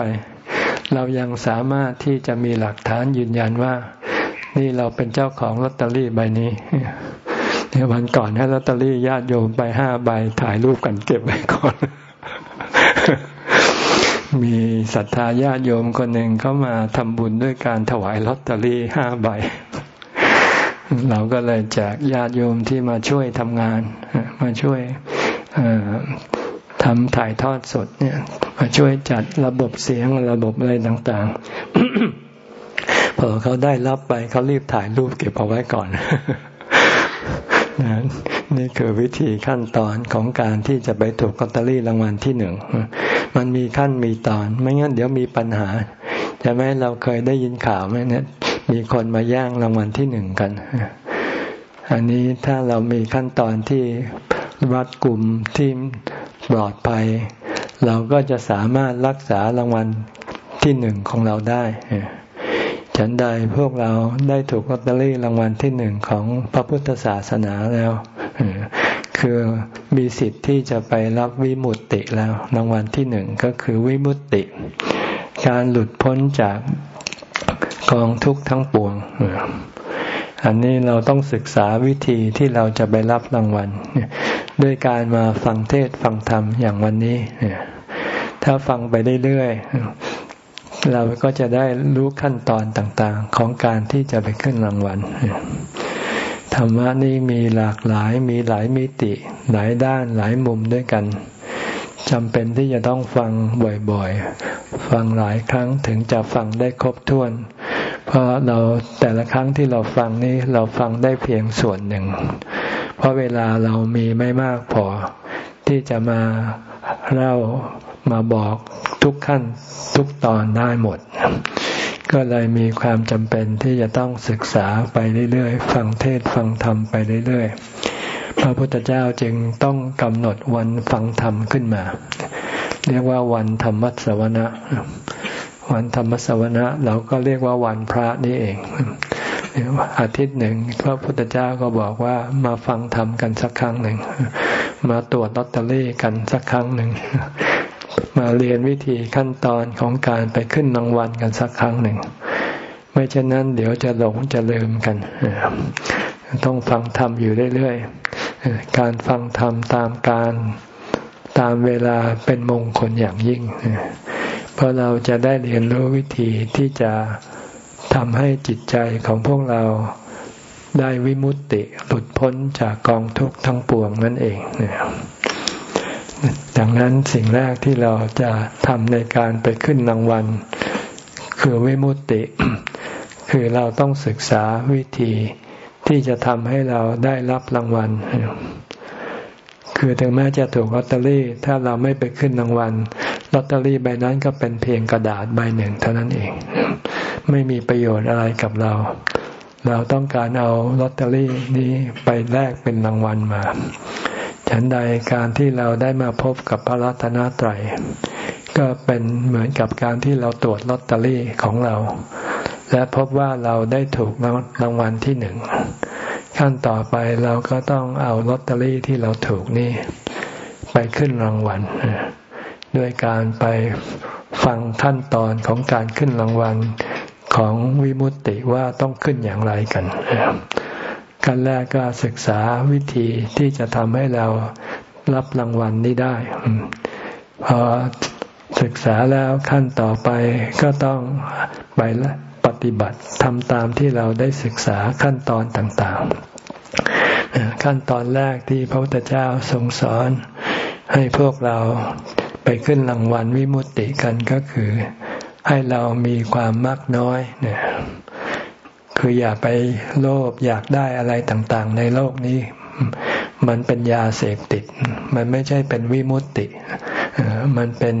เรายังสามารถที่จะมีหลักฐานยืนยันว่า นี่เราเป็นเจ้าของลอตเตอรี่ใบนี้ในวันก่อนให้ลอตเตอรี่ญาติโยมไปห้าใบถ่ายรูปกันเก็บไว้ก่อน มีศรัทธาญาติโยมคนหนึ่งเขามาทำบุญด้วยการถวายลอตเตอรี่ห้าใบ เราก็เลยแจกญาติโยมที่มาช่วยทำงาน มาช่วยทำถ่ายทอดสดเนี่ย มาช่วยจัดระบบเสียงระบบอะไรต่าง ๆ พอเขาได้รับไปเขารีบถ่ายรูปเก็บเอาไว้ก่อน นี่คือวิธีขั้นตอนของการที่จะไปถูกลอตเตอรี่รางวัลที่หนึ่ง มันมีขั้นมีตอน ไม่งั้นเดี๋ยวมีปัญหาจะไหมเราเคยได้ยินข่าวไหมเนี่ย มีคนมาแย่งรางวัลที่หนึ่งกัน อันนี้ถ้าเรามีขั้นตอนที่รัดกลุ่มที่ปลอดภัย เราก็จะสามารถรักษารางวัลที่หนึ่งของเราได้ฉันใดพวกเราได้ถูกลอตเตอรี่รางวัลที่หนึ่งของพระพุทธศาสนาแล้ว คือมีสิทธิ์ที่จะไปรับวิมุตติแล้ว รางวัลที่หนึ่งก็คือวิมุตติ การหลุดพ้นจากกองทุกข์ทั้งปวง อันนี้เราต้องศึกษาวิธีที่เราจะไปรับรางวัลด้วยการมาฟังเทศฟังธรรมอย่างวันนี้ ถ้าฟังไปเรื่อยๆเราก็จะได้รู้ขั้นตอนต่างๆ ของการที่จะไปขึ้นรางวัล ธรรมะนี่มีหลากหลายมีหลายมิติ หลายด้านหลายมุมด้วยกันจำเป็นที่จะต้องฟังบ่อยๆ ฟังหลายครั้งถึงจะฟังได้ครบถ้วน เพราะเราแต่ละครั้งที่เราฟังนี้เราฟังได้เพียงส่วนหนึ่ง เพราะเวลาเรามีไม่มากพอ ที่จะมาเล่ามาบอกทุกขั้นทุกตอนได้หมด ก็เลยมีความจำเป็นที่จะต้องศึกษาไปเรื่อยๆ ฟังเทศฟังธรรมไปเรื่อยๆ พระพุทธเจ้าจึงต้องกำหนดวันฟังธรรมขึ้นมา เรียกว่าวันธรรมสวนะ วันธรรมสวนะเราก็เรียกว่าวันพระนี่เอง อาทิตย์หนึ่งพระพุทธเจ้าก็บอกว่ามาฟังธรรมกันสักครั้งหนึ่ง มาตรวจลอตเตอรี่กันสักครั้งหนึ่ง มาเรียนวิธีขั้นตอนของการไปขึ้นรางวัลกันสักครั้งหนึ่ง ไม่เช่นนั้นเดี๋ยวจะหลงจะลืมกัน ต้องฟังธรรมอยู่เรื่อยๆ การฟังธรรมตามการตามเวลาเป็นมงคลอย่างยิ่ง เพราะเราจะได้เรียนรู้วิธีที่จะทำให้จิตใจของพวกเราได้วิมุตติหลุดพ้นจากกองทุกข์ทั้งปวงนั่นเองนะครับ ดังนั้นสิ่งแรกที่เราจะทำในการไปขึ้นรางวัล คือวิมุตติ คือเราต้องศึกษาวิธีที่จะทำให้เราได้รับรางวัล คือถึงแม้จะถูกลอตเตอรี่ ถ้าเราไม่ไปขึ้นรางวัลลอตเตอรี่ใบนั้นก็เป็นเพียงกระดาษใบหนึ่งเท่านั้นเอง ไม่มีประโยชน์อะไรกับเรา เราต้องการเอาลอตเตอรี่นี้ไปแลกเป็นรางวัลมา ฉันใดการที่เราได้มาพบกับพระรัตนตรัยก็เป็นเหมือนกับการที่เราตรวจลอตเตอรี่ของเรา และพบว่าเราได้ถูกรางวัลที่หนึ่งขั้นต่อไปเราก็ต้องเอาลอตเตอรี่ที่เราถูกนี่ ไปขึ้นรางวัลด้วยการไปฟังขั้นตอนของการขึ้นรางวัลของวิมุตติว่าต้องขึ้นอย่างไรกัน ขั้นแรกก็ศึกษาวิธีที่จะทำให้เรารับรางวัลนี้ได้ พอศึกษาแล้วขั้นต่อไปก็ต้องไปปฏิบัติทำตามที่เราได้ศึกษาขั้นตอนต่างๆ ขั้นตอนแรกที่พระพุทธเจ้าทรงสอน ให้พวกเราไปขึ้นรางวัลวิมุตติกันก็คือ ให้เรามีความมักน้อยเนี่ย คืออย่าไปโลภอยากได้อะไรต่างๆ ในโลกนี้ มันเป็นยาเสพติด มันไม่ใช่เป็นวิมุตติ มันเป็น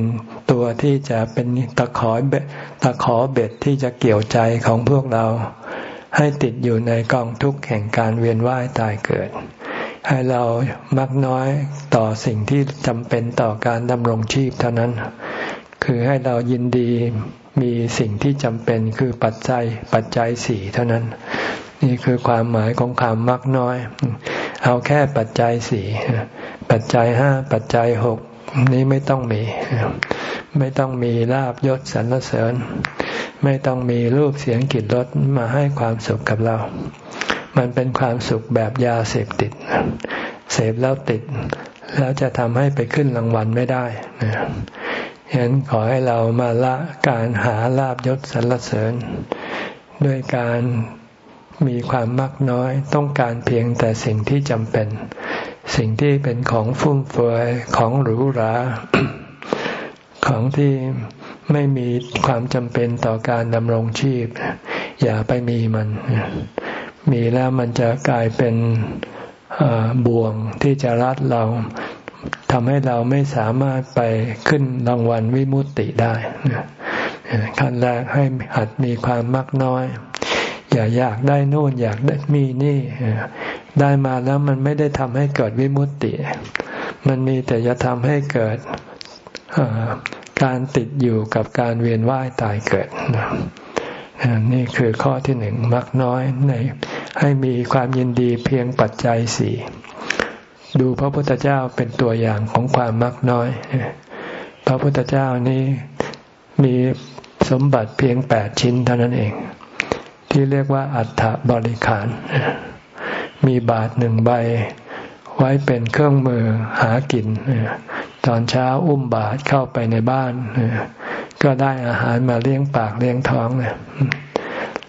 ตัวที่จะเป็นตะขอเบ็ดตะขอเบ็ดที่จะเกี่ยวใจของพวกเรา ให้ติดอยู่ในกองทุกข์แห่งการเวียนว่ายตายเกิด ให้เรามักน้อยต่อสิ่งที่จำเป็นต่อการดำรงชีพเท่านั้น คือให้เรายินดี มีสิ่งที่จำเป็นคือปัจจัยปัจจัยสี่เท่านั้น นี่คือความหมายของความมักน้อย เอาแค่ปัจจัยสี่ปัจจัยห้าปัจจัยหกนี้ไม่ต้องมี ไม่ต้องมีลาบยศสรรเสริญ ไม่ต้องมีรูปเสียงกลิ่นรสมาให้ความสุขกับเรา มันเป็นความสุขแบบยาเสพติด เสพแล้วติด แล้วจะทำให้ไปขึ้นรางวัลไม่ได้ ฉะนั้นขอให้เรามาละการหาลาบยศสรรเสริญ ด้วยการมีความมักน้อยต้องการเพียงแต่สิ่งที่จำเป็น สิ่งที่เป็นของฟุ่มเฟือยของหรูหรา ของที่ไม่มีความจำเป็นต่อการดำรงชีพ อย่าไปมีมัน มีแล้วมันจะกลายเป็นบ่วงที่จะรัดเรา ทำให้เราไม่สามารถไปขึ้นรางวัลวิมุตติได้ขั้นแรกให้หัดมีความมักน้อย อย่าอยากได้นู่นอยากได้มีนี่ ได้มาแล้วมันไม่ได้ทำให้เกิดวิมุตติ มันมีแต่จะทำให้เกิดการติดอยู่กับการเวียนว่ายตายเกิดนี่คือข้อที่หนึ่งมักน้อยในให้มีความยินดีเพียงปัจจัยสี่ ดูพระพุทธเจ้าเป็นตัวอย่างของความมักน้อย พระพุทธเจ้านี้มีสมบัติเพียงแปดชิ้นเท่านั้นเอง ที่เรียกว่าอัฐบริขาร มีบาทหนึ่งใบ ไว้เป็นเครื่องมือหากิน ตอนเช้าอุ้มบาทเข้าไปในบ้าน ก็ได้อาหารมาเลี้ยงปากเลี้ยงท้อง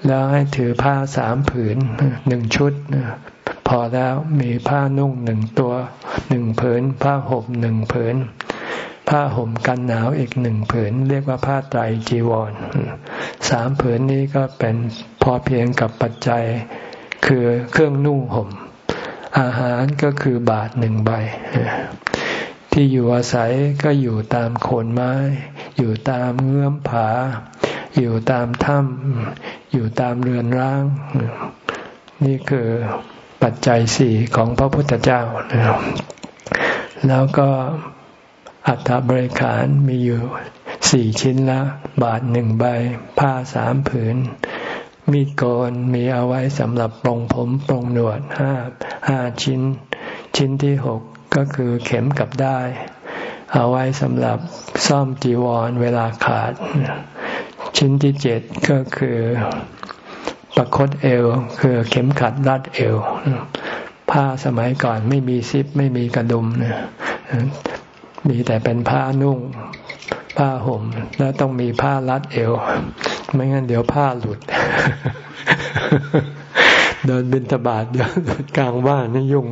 แล้วให้ถือผ้าสามผืนหนึ่งชุด อแล้วมีผ้านุ่งหนึ่งตัวหนึ่งผืน ผ้าห่มหนึ่งผืน ผ้าห่มกันหนาวอีกหนึ่งผืน เรียกว่าผ้าไตรจีวรสามผืนนี้ก็เป็นพอเพียงกับปัจจัย คือเครื่องนุ่งห่ม อาหารก็คือบาทหนึ่งใบที่อยู่อาศัยก็อยู่ตามโคนไม้ อยู่ตามเงื่อมผา อยู่ตามถ้ำอยู่ตามเรือนร้าง นี่คือ ปัจจัยสี่ของพระพุทธเจ้า แล้วก็อัฐบริขารมีอยู่สี่ชิ้นละ บาทหนึ่งใบ ผ้าสามผืน มีดโกนมีเอาไว้สำหรับปรงผมปรงหนวดห้าห้าชิ้น ชิ้นที่หกก็คือเข็มกับได้ เอาไว้สำหรับซ่อมจีวรเวลาขาด ชิ้นที่เจ็ดก็คือ ประคตเอว คือเข็มขัดรัดเอว ผ้าสมัยก่อนไม่มีซิปไม่มีกระดุมนมีแต่เป็นผ้านุ่ง ผ้าห่ม แล้วต้องมีผ้ารัดเอว ไม่งั้นเดี๋ยวผ้าหลุด เดินบินตบาดเดี๋ยวกลางบ้านนี่ยุ่ง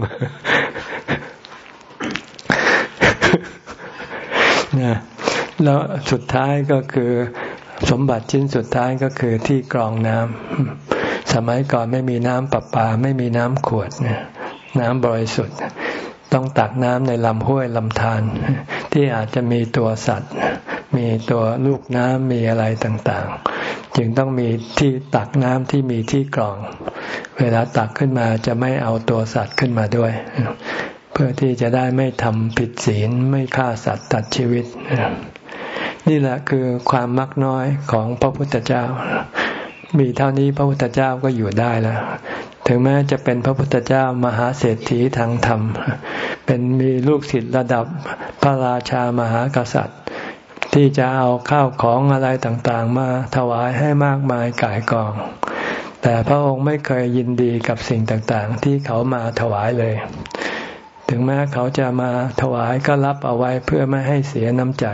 นะแล้วสุดท้ายก็คือ สมบัติชิ้นสุดท้ายก็คือที่กรองน้ำสมัยก่อนไม่มีน้ำประปา ไม่มีน้ำขวดน้ำบริสุทธิ์ ต้องตักน้ำในลำห้วยลำธารที่อาจจะมีตัวสัตว์ มีตัวลูกน้ำมีอะไรต่างๆ จึงต้องมีที่ตักน้ำที่มีที่กรอง เวลาตักขึ้นมาจะไม่เอาตัวสัตว์ขึ้นมาด้วย เพื่อที่จะได้ไม่ทำผิดศีลไม่ฆ่าสัตว์ตัดชีวิตนี่ นี่แหละคือความมักน้อยของพระพุทธเจ้า มีเท่านี้พระพุทธเจ้าก็อยู่ได้แล้ว ถึงแม้จะเป็นพระพุทธเจ้ามหาเศรษฐีทางธรรม เป็นมีลูกศิษย์ระดับพระราชามหากษัตริย์ ที่จะเอาข้าวของอะไรต่างๆ มาถวายให้มากมายก่ายกอง แต่พระองค์ไม่เคยยินดีกับสิ่งต่างๆ ที่เขามาถวายเลยถึงแม้เขาจะมาถวายก็รับเอาไว้เพื่อไม่ให้เสียน้ำใจ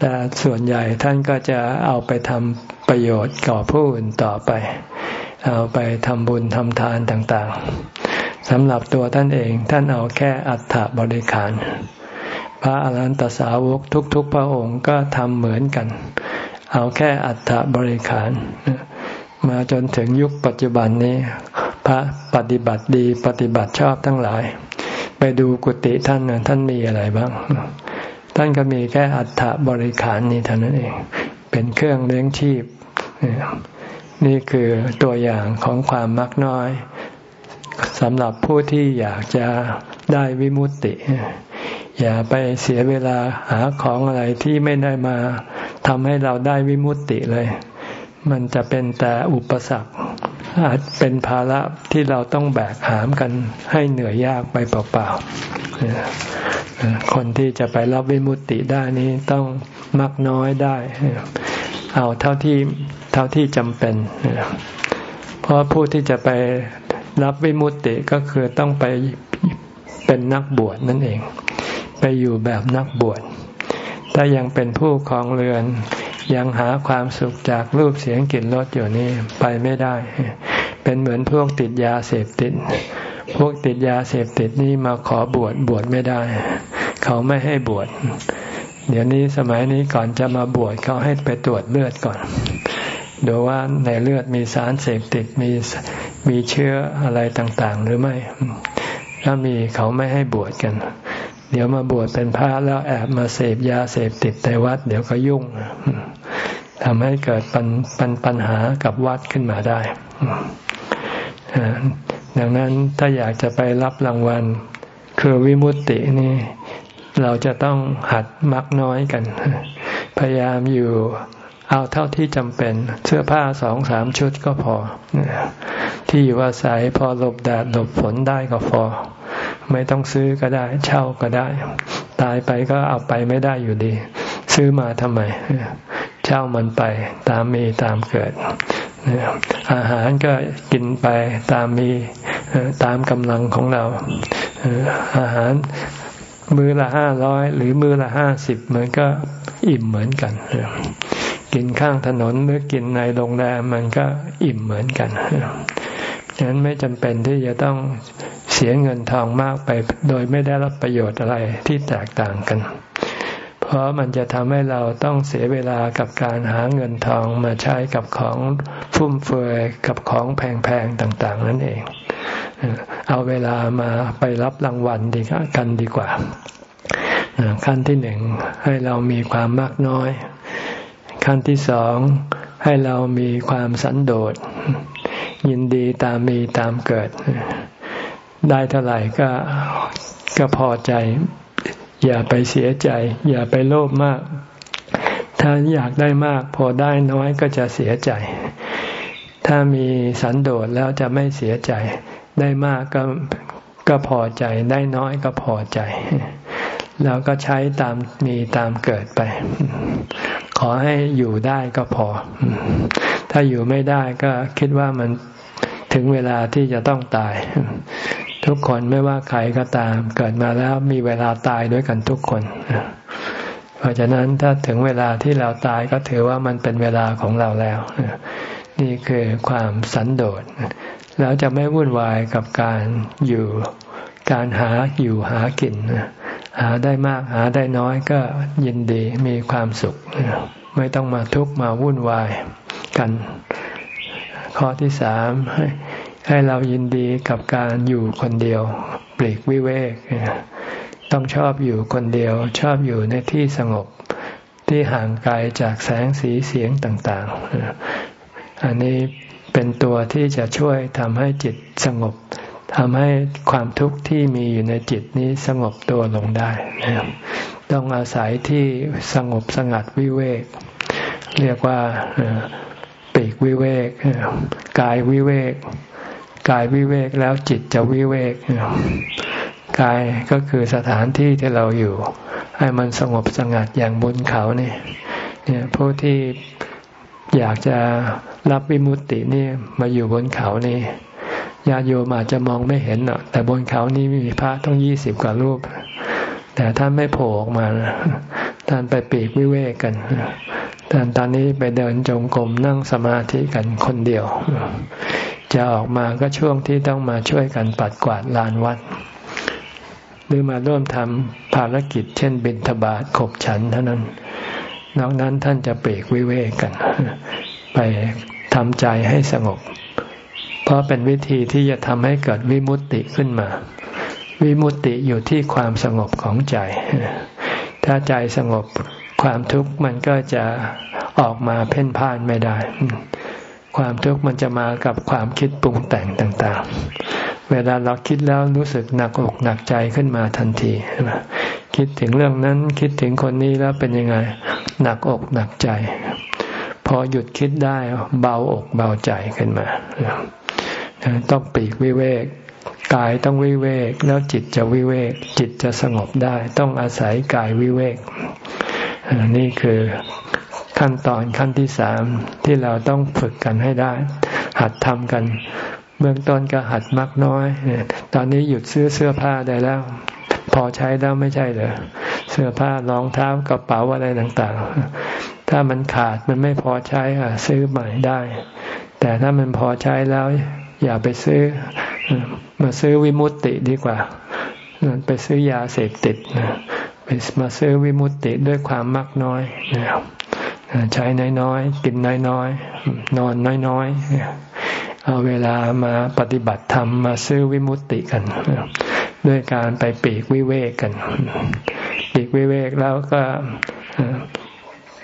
แต่ส่วนใหญ่ท่านก็จะเอาไปทำประโยชน์ก่อผู้อื่นต่อไป เอาไปทำบุญทำทานต่างๆสำหรับตัวท่านเองท่านเอาแค่อัตถบริขาร พระอรหันตสาวกทุกๆ พระองค์ก็ทำเหมือนกัน เอาแค่อัฏฐบริขาร มาจนถึงยุคปัจจุบันนี้ พระปฏิบัติดีปฏิบัติชอบทั้งหลาย ไปดูกุฏิท่านท่านมีอะไรบ้าง ท่านก็มีแค่อัฐบริขารนี้เท่านั้นเอง เป็นเครื่องเลี้ยงชีพ นี่คือตัวอย่างของความมักน้อยสำหรับผู้ที่อยากจะได้วิมุตติ อย่าไปเสียเวลาหาของอะไรที่ไม่ได้มาทำให้เราได้วิมุตติเลย มันจะเป็นแต่อุปสรรค อาจเป็นภาระที่เราต้องแบกหามกันให้เหนื่อยยากไปเปล่าๆ คนที่จะไปรับวิมุตติได้นี้ต้องมักน้อยได้ เอาเท่าที่เท่าที่จำเป็น เพราะผู้ที่จะไปรับวิมุตติก็คือต้องไปเป็นนักบวชนั่นเอง ไปอยู่แบบนักบวชถ้ายังเป็นผู้ครองเรือน ยังหาความสุขจากรูปเสียงกลิ่นรสอยู่นี่ไปไม่ได้ เป็นเหมือนพวกติดยาเสพติด พวกติดยาเสพติดนี่มาขอบวชบวชไม่ได้ เขาไม่ให้บวชเดี๋ยวนี้สมัยนี้ก่อนจะมาบวชเขาให้ไปตรวจเลือดก่อนดูว่าในเลือดมีสารเสพติดมีมีเชื้ออะไรต่างๆ หรือไม่ ถ้ามีเขาไม่ให้บวชกัน เดี๋ยวมาบวชเป็นพระแล้วแอบมาเสพยาเสพติดในวัด เดี๋ยวก็ยุ่ง ทำให้เกิดปัญปญปัญหากับวัดขึ้นมาได้ดังนั้นถ้าอยากจะไปรับรางวัล คือวิมุตตินี่ เราจะต้องหัดมักน้อยกัน พยายามอยู่เอาเท่าที่จำเป็น เสื้อผ้าสองสามชุดก็พอ ที่อยู่อาศัยพอหลบแดดหลบฝนได้ก็พอ ไม่ต้องซื้อก็ได้ เช่าก็ได้ ตายไปก็เอาไปไม่ได้อยู่ดี ซื้อมาทำไม เช่ามันไปตามมีตามเกิด อาหารก็กินไปตามมีตามกำลังของเรา อาหารมือละห้าร้อยหรือมือละห้าสิบมันก็อิ่มเหมือนกัน กินข้างถนนหรือกินในโรงแรมมันก็อิ่มเหมือนกันฉะนั้นไม่จำเป็นที่จะต้องเสียเงินทองมากไป โดยไม่ได้รับประโยชน์อะไรที่แตกต่างกัน เพราะมันจะทำให้เราต้องเสียเวลากับการหาเงินทองมาใช้กับของฟุ่มเฟือยกับของแพงๆต่างๆ นั่นเอง เอาเวลามาไปรับรางวัลดีกันดีกว่า ขั้นที่หนึ่งให้เรามีความมากน้อย ขั้นที่สองให้เรามีความสันโดษ ยินดีตามมีตามเกิด ได้เท่าไหร่ก็ก็พอใจ อย่าไปเสียใจ อย่าไปโลภมาก ถ้าอยากได้มาก พอได้น้อยก็จะเสียใจ ถ้ามีสันโดษแล้วจะไม่เสียใจ ได้มากก็ก็พอใจ ได้น้อยก็พอใจ แล้วก็ใช้ตามมีตามเกิดไป ขอให้อยู่ได้ก็พอ ถ้าอยู่ไม่ได้ก็คิดว่ามันถึงเวลาที่จะต้องตาย ทุกคนไม่ว่าใครก็ตาม เกิดมาแล้วมีเวลาตายด้วยกันทุกคน เพราะฉะนั้นถ้าถึงเวลาที่เราตายก็ถือว่ามันเป็นเวลาของเราแล้ว นี่คือความสันโดษแล้วจะไม่วุ่นวายกับการอยู่การหาอยู่หากินหาได้มากหาได้น้อยก็ยินดีมีความสุข ไม่ต้องมาทุกข์มาวุ่นวายกัน ข้อที่สาม ให้เรายินดีกับการอยู่คนเดียวปลีกวิเวก ต้องชอบอยู่คนเดียว ชอบอยู่ในที่สงบที่ห่างไกลจากแสงสีเสียงต่างๆ อันนี้เป็นตัวที่จะช่วยทำให้จิตสงบทำให้ความทุกข์ที่มีอยู่ในจิตนี้สงบตัวลงได้ต้องอาศัยที่สงบสงัดวิเวก เรียกว่าปีกวิเวกกายวิเวก กายวิเวกแล้วจิตจะวิเวกกายก็คือสถานที่ที่เราอยู่ ให้มันสงบสงัดอย่างบนเขานี่เนี่ยผู้ที่อยากจะรับวิมุตตินี่มาอยู่บนเขานี่ญาโยมอาจจะมองไม่เห็นหรอกแต่บนเขานี่มีพระต้องยี่สิบกว่ารูป แต่ท่านไม่โผล่ออกมาท่านไปปีกวิเวกกันท่านตอนนี้ไปเดินจงกรมนั่งสมาธิกันคนเดียว จะออกมาก็ช่วงที่ต้องมาช่วยกันปัดกวาดลานวัด หรือมาร่วมทำภารกิจ เช่น บิณฑบาตขบฉันเท่านั้น นอกนั้นท่านจะเปรกวิเวกกัน ไปทำใจให้สงบ เพราะเป็นวิธีที่จะทำให้เกิดวิมุตติขึ้นมา วิมุตติอยู่ที่ความสงบของใจ ถ้าใจสงบความทุกข์มันก็จะออกมาเพ่นพ่านไม่ได้ ความทุกข์มันจะมากับความคิดปรุงแต่งต่างๆ เวลาเราคิดแล้วรู้สึกหนักอกหนักใจขึ้นมาทันทีคิดถึงเรื่องนั้นคิดถึงคนนี้แล้วเป็นยังไง หนักอกหนักใจ พอหยุดคิดได้เบาอกเบาใจขึ้นมาต้องปีกวิเวกกายต้องวิเวกแล้วจิตจะวิเวก จิตจะสงบได้ ต้องอาศัยกายวิเวกนี่คือ ขั้นตอนขั้นที่สามที่เราต้องฝึกกันให้ได้ หัดทำกัน เบื้องต้นก็หัดมักน้อย ตอนนี้หยุดซื้อเสื้อผ้าได้แล้ว พอใช้แล้วไม่ใช่เหรอเสื้อผ้ารองเท้ากระเป๋าอะไรต่างๆ ถ้ามันขาดมันไม่พอใช้ซื้อใหม่ได้ แต่ถ้ามันพอใช้แล้ว อย่าไปซื้อ มาซื้อวิมุตติดีกว่า ไปซื้อยาเสพติดไปมาซื้อวิมุตติด้วยความมักน้อยนะครับ ใช้น้อยๆ กินน้อยๆ นอนน้อยๆ เอาเวลามาปฏิบัติธรรมมาซื้อวิมุตติกัน ด้วยการไปปีกวิเวกกัน ปีกวิเวกแล้วก็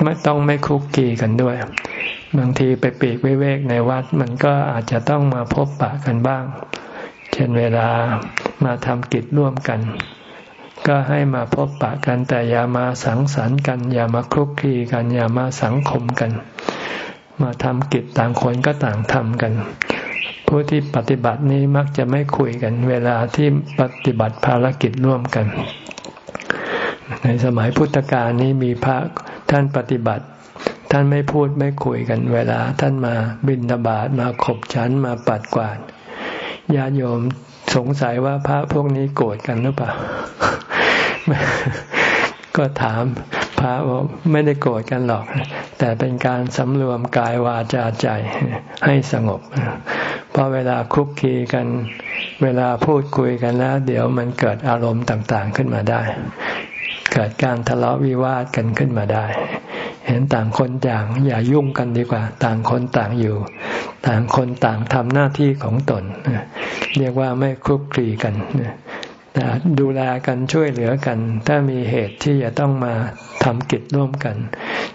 ไม่ต้องไม่คุกคีกันด้วย บางทีไปปีกวิเวกในวัด มันก็อาจจะต้องมาพบปะกันบ้าง เช่นเวลามาทำกิจร่วมกัน ก็ให้มาพบปะกันแต่อย่ามาสังสรรค์กัน อย่ามาคลุกคลีกัน อย่ามาสังคมกัน มาทำกิจต่างคนก็ต่างทำกัน ผู้ที่ปฏิบัตินี้มักจะไม่คุยกัน เวลาที่ปฏิบัติภารกิจร่วมกัน ในสมัยพุทธกาลนี้มีพระท่านปฏิบัติท่านไม่พูดไม่คุยกันเวลาท่านมาบินบาตมาขบฉันมาปัดกวาดญาติโยมสงสัยว่าพระพวกนี้โกรธกันหรือเปล่า ก็ถามพระบอกไม่ได้โกรธกันหรอก แต่เป็นการสำรวมกายวาจาใจให้สงบ เพราะเวลาคุกคีกัน เวลาพูดคุยกันแล้ว เดี๋ยวมันเกิดอารมณ์ต่าง ๆขึ้นมาได้ เกิดการทะเลาะวิวาทกันขึ้นมาได้ เห็นต่างคนต่างอย่ายุ่งกันดีกว่า ต่างคนต่างอยู่ ต่างคนต่างทำหน้าที่ของตนเรียกว่าไม่คุกคีกัน ดูแลกันช่วยเหลือกัน ถ้ามีเหตุที่จะต้องมาทำกิจร่วมกัน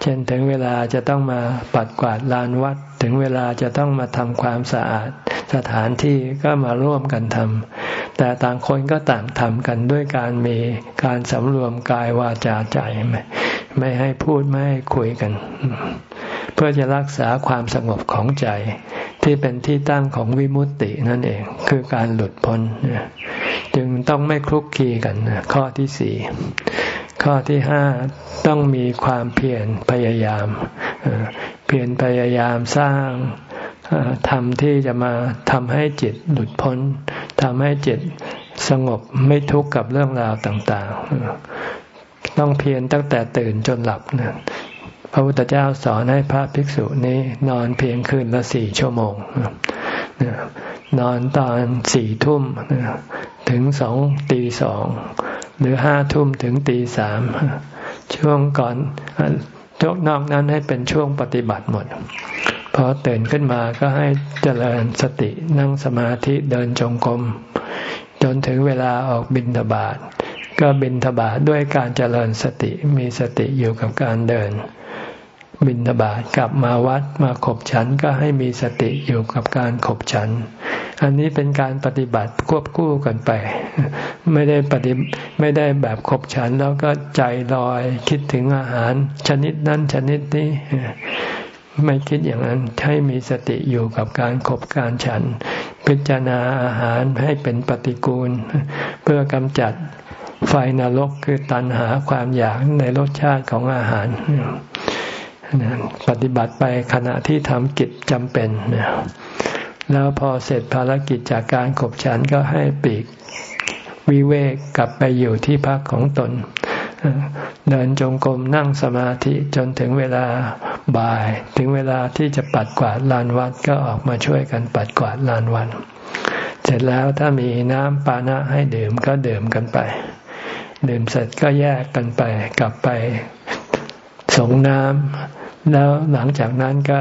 เช่นถึงเวลาจะต้องมาปัดกวาดลานวัด ถึงเวลาจะต้องมาทำความสะอาด สถานที่ก็มาร่วมกันทำแต่ต่างคนก็ต่างทำกันด้วยการมีการสำรวมกายวาจาใจไม่ไม่ให้พูดไม่ให้คุยกัน เพื่อจะรักษาความสงบของใจ ที่เป็นที่ตั้งของวิมุตตินั่นเอง คือการหลุดพ้น จึงต้องไม่คลุกคีกันข้อที่สี่ข้อที่ห้าต้องมีความเพียรพยายาม เพียรพยายามสร้างทำที่จะมาทำให้จิตหลุดพ้นทำให้จิตสงบไม่ทุกข์กับเรื่องราวต่างๆ ต้องเพียรตั้งแต่ตื่นจนหลับนะพระพุทธเจ้าสอนให้พระภิกษุนี้นอนเพียงคืนละสี่ชั่วโมง นอนตอนสี่ทุ่มถึงสองตีสอง หรือห้าทุ่มถึงตีสาม ช่วงก่อนช่วงนอกนั้นให้เป็นช่วงปฏิบัติหมดพอตื่นขึ้นมาก็ให้เจริญสตินั่งสมาธิเดินจงกรมจนถึงเวลาออกบินทบาทก็บินทบาทด้วยการเจริญสติมีสติอยู่กับการเดิน บินบาตกลับมาวัดมาขบฉันก็ให้มีสติอยู่กับการขบฉัน อันนี้เป็นการปฏิบัติควบคู่กันไป ไม่ได้ปฏิไม่ได้แบบขบฉันแล้วก็ใจลอยคิดถึงอาหาร ชนิดนั้นชนิดนี้ไม่คิดอย่างนั้นให้มีสติอยู่กับการขบการฉัน พิจารณาอาหารให้เป็นปฏิกูล เพื่อกำจัดไฟนรกคือตัณหาความอยากในรสชาติของอาหาร ปฏิบัติไปขณะที่ทำกิจจำเป็นแล้วพอเสร็จภารกิจจากการขบฉันก็ให้ปีกวิเวกกลับไปอยู่ที่พักของตน เดินจงกรมนั่งสมาธิจนถึงเวลาบ่าย ถึงเวลาที่จะปัดกวาดลานวัดก็ออกมาช่วยกันปัดกวาดลานวัดเสร็จแล้วถ้ามีน้ำปานะให้ดื่มก็ดื่มกันไป ดื่มเสร็จก็แยกกันไปกลับไป สงน้ำแล้วหลังจากนั้นก็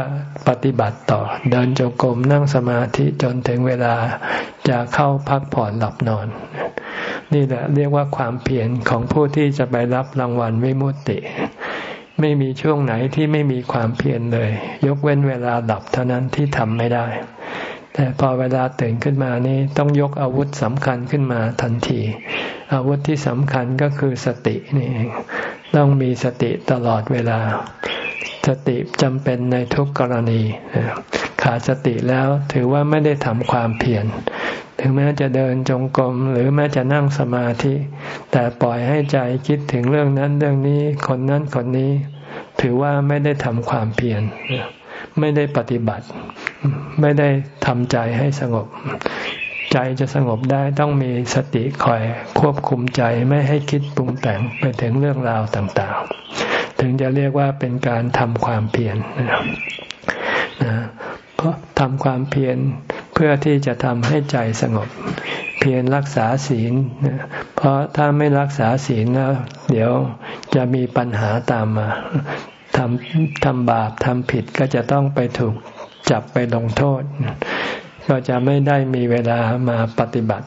ปฏิบัติต่อ เดินจงกรมนั่งสมาธิจนถึงเวลาจะเข้าพักผ่อนหลับนอน นี่แหละเรียกว่าความเพียรของผู้ที่จะไปรับรางวัลวิมุตติ ไม่มีช่วงไหนที่ไม่มีความเพียรเลย ยกเว้นเวลาหลับเท่านั้นที่ทำไม่ได้ แต่พอเวลาตื่นขึ้นมานี่ต้องยกอาวุธสำคัญขึ้นมาทันที อาวุธที่สำคัญก็คือสตินี่ ต้องมีสติตลอดเวลา สติจำเป็นในทุกกรณี ขาดสติแล้วถือว่าไม่ได้ทำความเพียรถึงแม้จะเดินจงกรมหรือแม้จะนั่งสมาธิ แต่ปล่อยให้ใจคิดถึงเรื่องนั้นเรื่องนี้คนนั้นคนนี้ ถือว่าไม่ได้ทำความเพียรไม่ได้ปฏิบัติ ไม่ได้ทำใจให้สงบ ใจจะสงบได้ต้องมีสติคอยควบคุมใจไม่ให้คิดปรุงแต่งไปถึงเรื่องราวต่างๆ ถึงจะเรียกว่าเป็นการทำความเพียรนะเพราะทำความเพียรเพื่อที่จะทำให้ใจสงบ เพียรรักษาศีล เพราะถ้าไม่รักษาศีลแล้ว เดี๋ยวจะมีปัญหาตามมาทำทำบาปทำผิดก็จะต้องไปถูกจับไปลงโทษ ก็จะไม่ได้มีเวลามาปฏิบัติ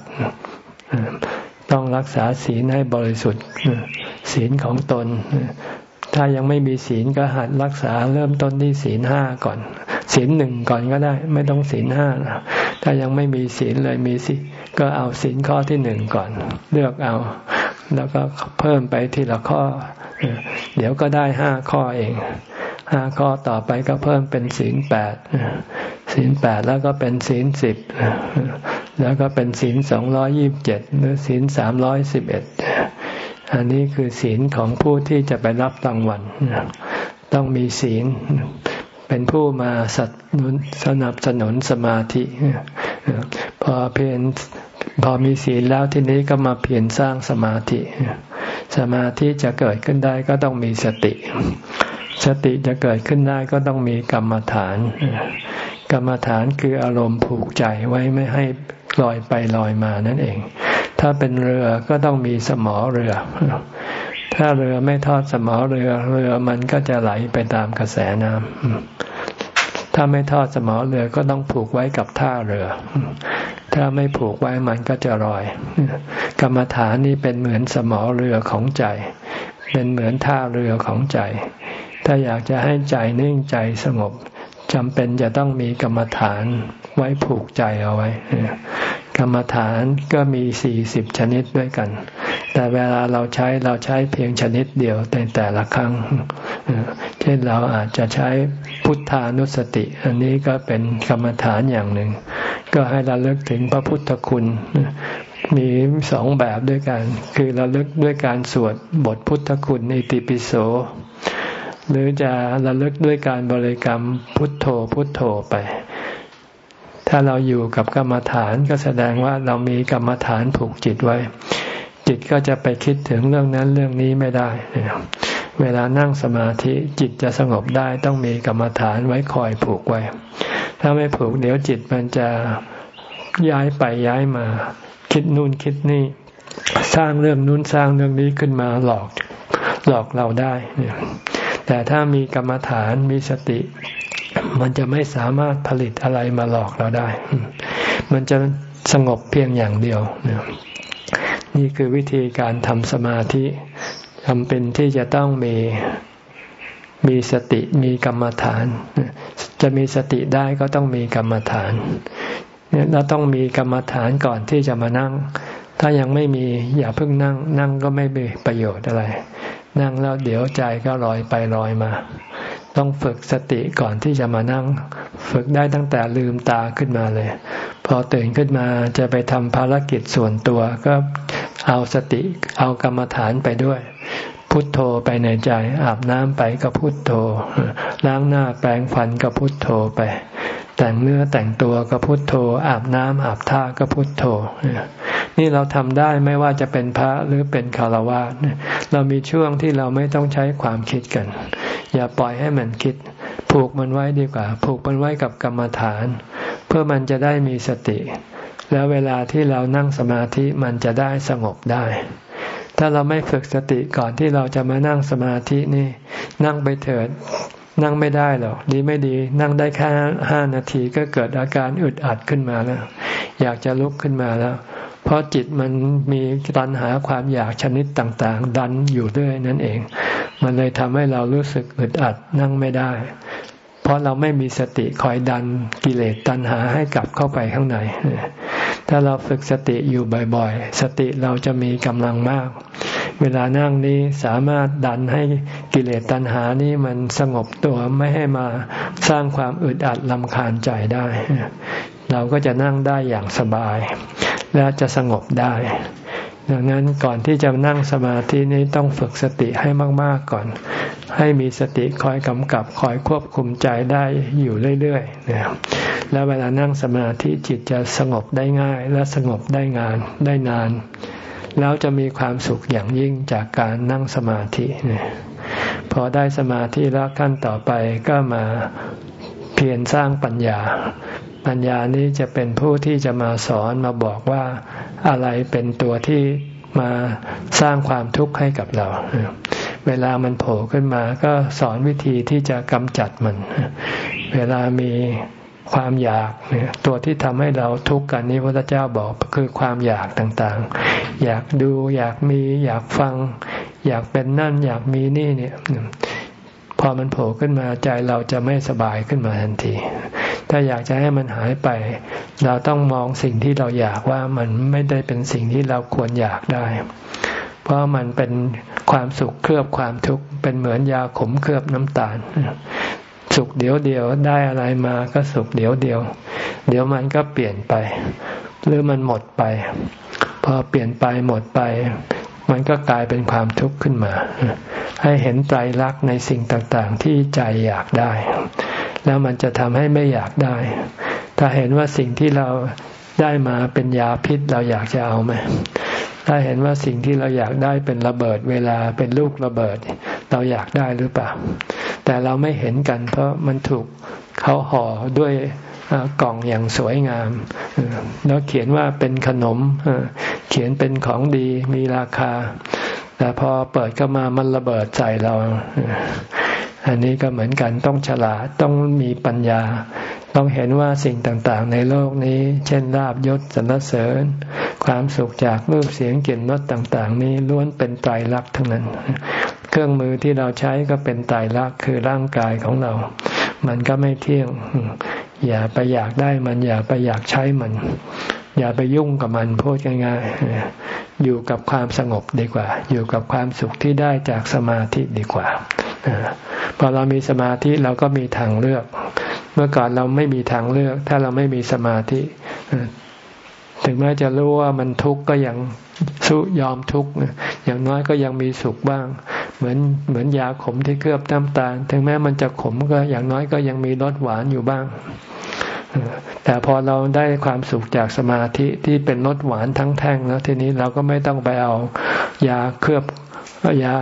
ต้องรักษาศีลให้บริสุทธิ์ศีลของตน ถ้ายังไม่มีศีลก็หัดรักษาเริ่มต้นที่ศีลห้าก่อน ศีลหนึ่งก่อนก็ได้ ไม่ต้องศีลห้าถ้ายังไม่มีศีลเลยมีสิก็เอาศีลข้อที่หนึ่งก่อน เลือกเอา แล้วก็เพิ่มไปทีละข้อ เดี๋ยวก็ได้ห้าข้อเอง ข้อต่อไปก็เพิ่มเป็นศีลแปดศีลแปดแล้วก็เป็นศีลสิบแล้วก็เป็นศีลสองร้อยี่บเจ็ดหรือศีลสามร้อยสิบเอ็ดอันนี้คือศีลของผู้ที่จะไปรับรางวัลต้องมีศีลเป็นผู้มาสนับสนุนสมาธิพอเพียรพอมีศีลแล้วทีนี้ก็มาเพียรสร้างสมาธิ สมาธิจะเกิดขึ้นได้ก็ต้องมีสติ สติจะเกิดขึ้นได้ก็ต้องมีกรรมฐาน กรรมฐานคืออารมณ์ผูกใจไว้ไม่ให้ลอยไปลอยมานั่นเอง ถ้าเป็นเรือก็ต้องมีสมอเรือ ถ้าเรือไม่ทอดสมอเรือเรือมันก็จะไหลไปตามกระแสน้ำถ้าไม่ทอดสมอเรือก็ต้องผูกไว้กับท่าเรือ ถ้าไม่ผูกไว้มันก็จะลอย กรรมฐานนี่เป็นเหมือนสมอเรือของใจ เป็นเหมือนท่าเรือของใจ ถ้าอยากจะให้ใจนิ่งใจสงบจำเป็นจะต้องมีกรรมฐานไว้ผูกใจเอาไว้ กรรมฐานก็มีสี่สิบชนิดด้วยกัน แต่เวลาเราใช้เราใช้เพียงชนิดเดียวแต่แต่ละครั้ง เช่นเราอาจจะใช้พุทธานุสติ อันนี้ก็เป็นกรรมฐานอย่างหนึ่ง ก็ให้เราเลิกถึงพระพุทธคุณมีสองแบบด้วยกัน คือเราเลิกด้วยการสวดบทพุทธคุณในติปิโส หรือจะระลึกด้วยการบริกรรมพุทโธพุทโธไป ถ้าเราอยู่กับกรรมฐานก็แสดงว่าเรามีกรรมฐานผูกจิตไว้ จิตก็จะไปคิดถึงเรื่องนั้นเรื่องนี้ไม่ได้ เวลานั่งสมาธิจิตจะสงบได้ต้องมีกรรมฐานไว้คอยผูกไว้ ถ้าไม่ผูกเดี๋ยวจิตมันจะย้ายไปย้ายมา คิดนู่นคิดนี่ สร้างเรื่องนู้นสร้างเรื่องนี้ขึ้นมาหลอกหลอกเราได้ แต่ถ้ามีกรรมฐานมีสติ มันจะไม่สามารถผลิตอะไรมาหลอกเราได้ มันจะสงบเพียงอย่างเดียวนี่คือวิธีการทำสมาธิจำเป็นที่จะต้องมีมีสติมีกรรมฐาน จะมีสติได้ก็ต้องมีกรรมฐานเนี่ยเราต้องมีกรรมฐานก่อนที่จะมานั่ง ถ้ายังไม่มีอย่าเพิ่งนั่ง นั่งก็ไม่มีประโยชน์อะไร นั่งแล้วเดี๋ยวใจก็ลอยไปลอยมา ต้องฝึกสติก่อนที่จะมานั่ง ฝึกได้ตั้งแต่ลืมตาขึ้นมาเลย พอตื่นขึ้นมาจะไปทำภารกิจส่วนตัวก็เอาสติเอากรรมฐานไปด้วย พุทโธไปในใจ อาบน้ำไปก็พุทโธ ล้างหน้าแปรงฟันก็พุทโธไป แต่งเนื้อแต่งตัวก็พุทโธ อาบน้ำอาบท่าก็พุทโธ นี่เราทำได้ไม่ว่าจะเป็นพระหรือเป็นคารวะเรามีช่วงที่เราไม่ต้องใช้ความคิดกัน อย่าปล่อยให้มันคิด ผูกมันไว้ดีกว่า ผูกมันไว้กับกรรมฐาน เพื่อมันจะได้มีสติ แล้วเวลาที่เรานั่งสมาธิมันจะได้สงบได้ ถ้าเราไม่ฝึกสติก่อนที่เราจะมานั่งสมาธินี่ นั่งไปเถิด นั่งไม่ได้หรอกดีไม่ดี นั่งได้แค่ห้านาทีก็เกิดอาการอึดอัดขึ้นมาแล้ว อยากจะลุกขึ้นมาแล้ว เพราะจิตมันมีตัณหาความอยากชนิดต่างๆ ดันอยู่ด้วยนั่นเอง มันเลยทำให้เรารู้สึกอึดอัดนั่งไม่ได้ เพราะเราไม่มีสติคอยดันกิเลสตัณหาให้กลับเข้าไปข้างในถ้าเราฝึกสติอยู่บ่อยๆ สติเราจะมีกำลังมาก เวลานั่งนี้สามารถดันให้กิเลสตัณหานี้มันสงบตัวไม่ให้มาสร้างความอึดอัดลำคาญใจได้ เราก็จะนั่งได้อย่างสบาย และจะสงบได้ ดังนั้นก่อนที่จะนั่งสมาธินี้ต้องฝึกสติให้มาก ๆก่อน ให้มีสติคอยกำกับคอยควบคุมใจได้อยู่เรื่อยๆนะครับแล้วเวลานั่งสมาธิจิตจะสงบได้ง่าย และสงบได้งานได้นาน แล้วจะมีความสุขอย่างยิ่งจากการนั่งสมาธิเนี่ยพอได้สมาธิแล้วขั้นต่อไปก็มาเพียรสร้างปัญญา ปัญญานี้จะเป็นผู้ที่จะมาสอนมาบอกว่าอะไรเป็นตัวที่มาสร้างความทุกข์ให้กับเรา เวลามันโผล่ขึ้นมาก็สอนวิธีที่จะกำจัดมัน เวลามี ความอยากเนี่ยตัวที่ทำให้เราทุกข์กันนี้พระเจ้าบอกคือความอยากต่างๆ อยากดูอยากมีอยากฟัง อยากเป็นนั่น อยากมีนี่เนี่ยพอมันโผล่ขึ้นมาใจเราจะไม่สบายขึ้นมาทันที ถ้าอยากจะให้มันหายไป เราต้องมองสิ่งที่เราอยากว่ามันไม่ได้เป็นสิ่งที่เราควรอยากได้ เพราะมันเป็นความสุขเคลือบความทุกข์เป็นเหมือนยาขมเคลือบน้ำตาล สุขเดี๋ยวเดียวได้อะไรมาก็สุขเดี๋ยวเดียว เดี๋ยวมันก็เปลี่ยนไป หรือมันหมดไป พอเปลี่ยนไปหมดไป มันก็กลายเป็นความทุกข์ขึ้นมา ให้เห็นไตรลักษณ์ในสิ่งต่างๆ ที่ใจอยากได้ แล้วมันจะทำให้ไม่อยากได้ ถ้าเห็นว่าสิ่งที่เราได้มาเป็นยาพิษเราอยากจะเอาไหมถ้าเห็นว่าสิ่งที่เราอยากได้เป็นระเบิดเวลาเป็นลูกระเบิด เราอยากได้หรือเปล่า แต่เราไม่เห็นกัน เพราะมันถูกเขาห่อด้วยกล่องอย่างสวยงาม แล้วเขียนว่าเป็นขนม เขียนเป็นของดีมีราคา แต่พอเปิดก็มามันระเบิดใส่เรา อันนี้ก็เหมือนกันต้องฉลาดต้องมีปัญญา ต้องเห็นว่าสิ่งต่างๆ ในโลกนี้ เช่นลาบยศสรรเสริญ ความสุขจากรูปเสียงกลิ่นรสต่าง ๆ นี้ล้วนเป็นไตรลักษณ์ทั้งนั้น เครื่องมือที่เราใช้ก็เป็นไตรักคือร่างกายของเรา มันก็ไม่เที่ยง อย่าไปอยากได้มัน อย่าไปอยากใช้มัน อย่าไปยุ่งกับมันพูดง่ายๆอยู่กับความสงบดีกว่า อยู่กับความสุขที่ได้จากสมาธิดีกว่าพอเรามีสมาธิเราก็มีทางเลือก เมื่อก่อนเราไม่มีทางเลือก ถ้าเราไม่มีสมาธิถึงแม้จะรู้ว่ามันทุกข์ก็ยังสู้ยอมทุกข์อย่างน้อยก็ยังมีสุขบ้าง เหมือนเหมือนยาขมที่เคลือบน้ำตาล ถึงแม้มันจะขมก็อย่างน้อยก็ยังมีรสหวานอยู่บ้าง แต่พอเราได้ความสุขจากสมาธิที่เป็นรสหวานทั้งแท่งแล้วทีนี้เราก็ไม่ต้องไปเอายาเคลือบยา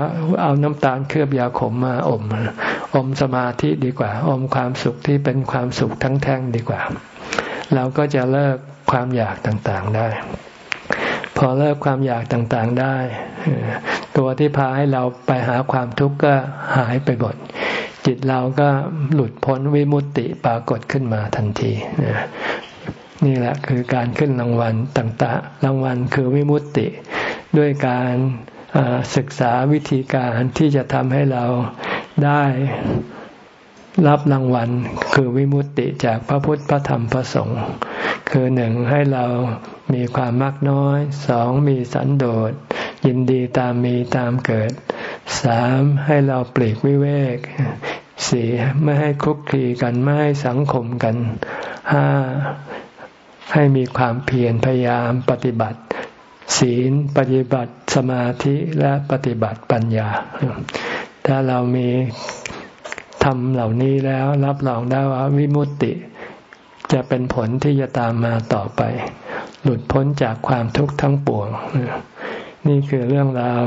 เอาน้ำตาลเคลือบยาขมมาอม อมสมาธิดีกว่า อมความสุขที่เป็นความสุขทั้งแท่งดีกว่า เราก็จะเลิกความอยากต่างๆได้ พอเลิกความอยากต่างๆได้ ตัวที่พาให้เราไปหาความทุกข์ก็หายไปหมดจิตเราก็หลุดพ้นวิมุตติปรากฏขึ้นมาทันทีนี่แหละคือการขึ้นรางวัลต่างๆ รางวัลคือวิมุตติ ด้วยการศึกษาวิธีการที่จะทำให้เราได้รับรางวัลคือวิมุตติจากพระพุทธพระธรรมพระสงฆ์คือหนึ่งให้เรามีความมากน้อยสองมีสันโดษ ยินดีตามมีตามเกิดสามให้เราปลีกวิเวกสี่ไม่ให้คุกคีกันไม่ให้สังคมกันห้าให้มีความเพียรพยายามปฏิบัติ ศีลปฏิบัติสมาธิและปฏิบัติปัญญา ถ้าเรามีทำเหล่านี้แล้วรับรองได้ว่าวิมุตติ จะเป็นผลที่จะตามมาต่อไป หลุดพ้นจากความทุกข์ทั้งปวง นี่คือเรื่องราว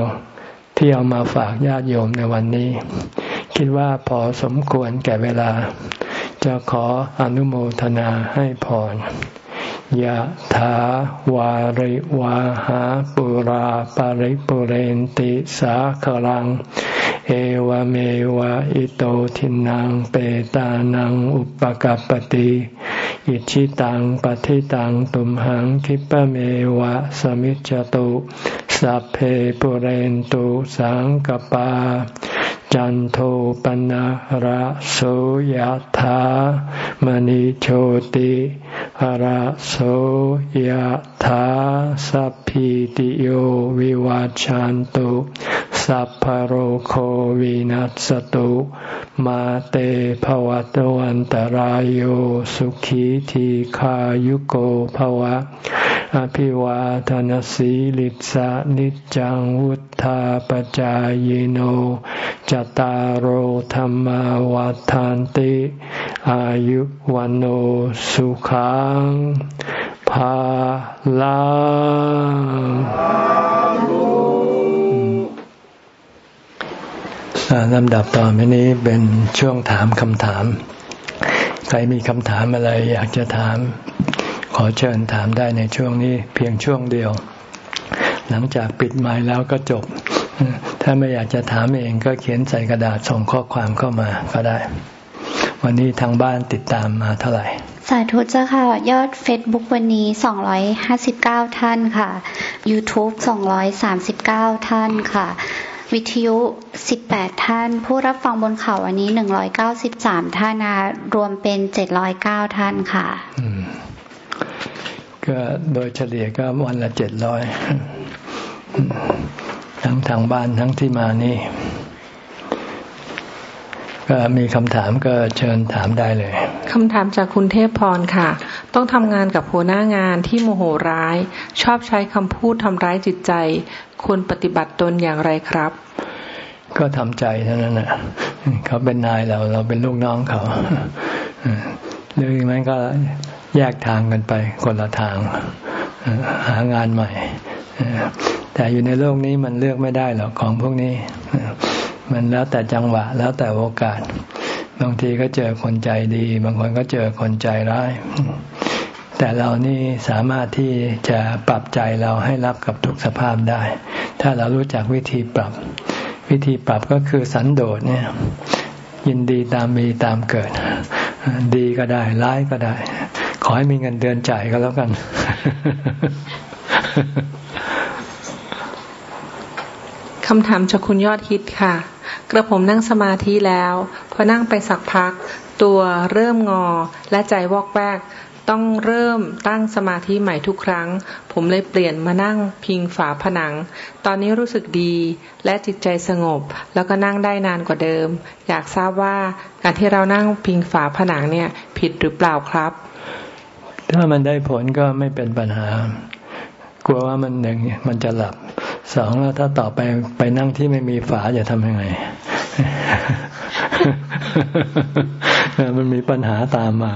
ที่เอามาฝากญาติโยมในวันนี้ คิดว่าพอสมควรแก่เวลา จะขออนุโมทนาให้พรยะถาวาริวาหาปุราปาริปุเรนติสาขลัง เอวเมวะอิโตทินังเปตานังอุปกัรปติอิชิตังปฏิตังตุมหังคิปะเมวะสมิจจตุ สัพเพปุเรนตุสังกปา จันโทปนะระโสยธามณิโชติระโสยธาสัพพิติโยวิวัจจันตุสัพพโรโควินัสตุ มาเตภวัตวันตารโยสุขีทีขายุโกภวะ อภิวาทานสีลิสานิจังวุธาปจายโนจตารโหธรรมวาทานติ อายุวันโอสุขังภาลังลำดับต่อไปนี้เป็นช่วงถามคำถาม ใครมีคำถามอะไรอยากจะถาม ขอเชิญถามได้ในช่วงนี้เพียงช่วงเดียว หลังจากปิดไม้แล้วก็จบ ถ้าไม่อยากจะถามเองก็เขียนใส่กระดาษส่งข้อความเข้ามาก็ได้ วันนี้ทางบ้านติดตามมาเท่าไหร่ สาธุเจ้าค่ะ ยอด Facebook วันนี้ 259 ท่านค่ะ YouTube 239 ท่านค่ะ วิทยุ 18 ท่าน ผู้รับฟังบนเขาวันนี้ 193 ท่านนะรวมเป็น 709 ท่านค่ะก็โดยเฉลี่ยก็วันละเจ็ดร้อย ทั้งทางบ้านทั้งที่มานี่ ก็มีคำถามก็เชิญถามได้เลยคำถามจากคุณเทพพรค่ะ ต้องทำงานกับหัวหน้างานที่โมโหร้าย ชอบใช้คำพูดทำร้ายจิตใจควรปฏิบัติตนอย่างไรครับ ก็ทำใจเท่านั้นนะเขาเป็นนายเราเราเป็นลูกน้องเขาหรืออย่างนั้นก็แยกทางกันไปคนละทางหางานใหม่ แต่อยู่ในโลกนี้มันเลือกไม่ได้หรอกของพวกนี้ มันแล้วแต่จังหวะ แล้วแต่โอกาส บางทีก็เจอคนใจดี บางคนก็เจอคนใจร้าย แต่เรานี่สามารถที่จะปรับใจเราให้รับกับทุกสภาพได้ ถ้าเรารู้จักวิธีปรับ วิธีปรับก็คือสันโดษเนี่ย ยินดีตามมีตามเกิด ดีก็ได้ร้ายก็ได้ ขอให้มีเงินเดือนจ่ายก็แล้วกัน คำถามจากคุณยอดฮิตค่ะ กระผมนั่งสมาธิแล้ว พอนั่งไปสักพัก ตัวเริ่มงอและใจวอกแวกต้องเริ่มตั้งสมาธิใหม่ทุกครั้ง ผมเลยเปลี่ยนมานั่งพิงฝาผนัง ตอนนี้รู้สึกดีและจิตใจสงบ แล้วก็นั่งได้นานกว่าเดิม อยากทราบว่าการที่เรานั่งพิงฝาผนังเนี่ยผิดหรือเปล่าครับ ถ้ามันได้ผลก็ไม่เป็นปัญหากลัวว่ามันหนึ่งมันจะหลับ สองแล้วถ้าต่อไปไปนั่งที่ไม่มีฝาจะทำยังไง มันมีปัญหาตามมา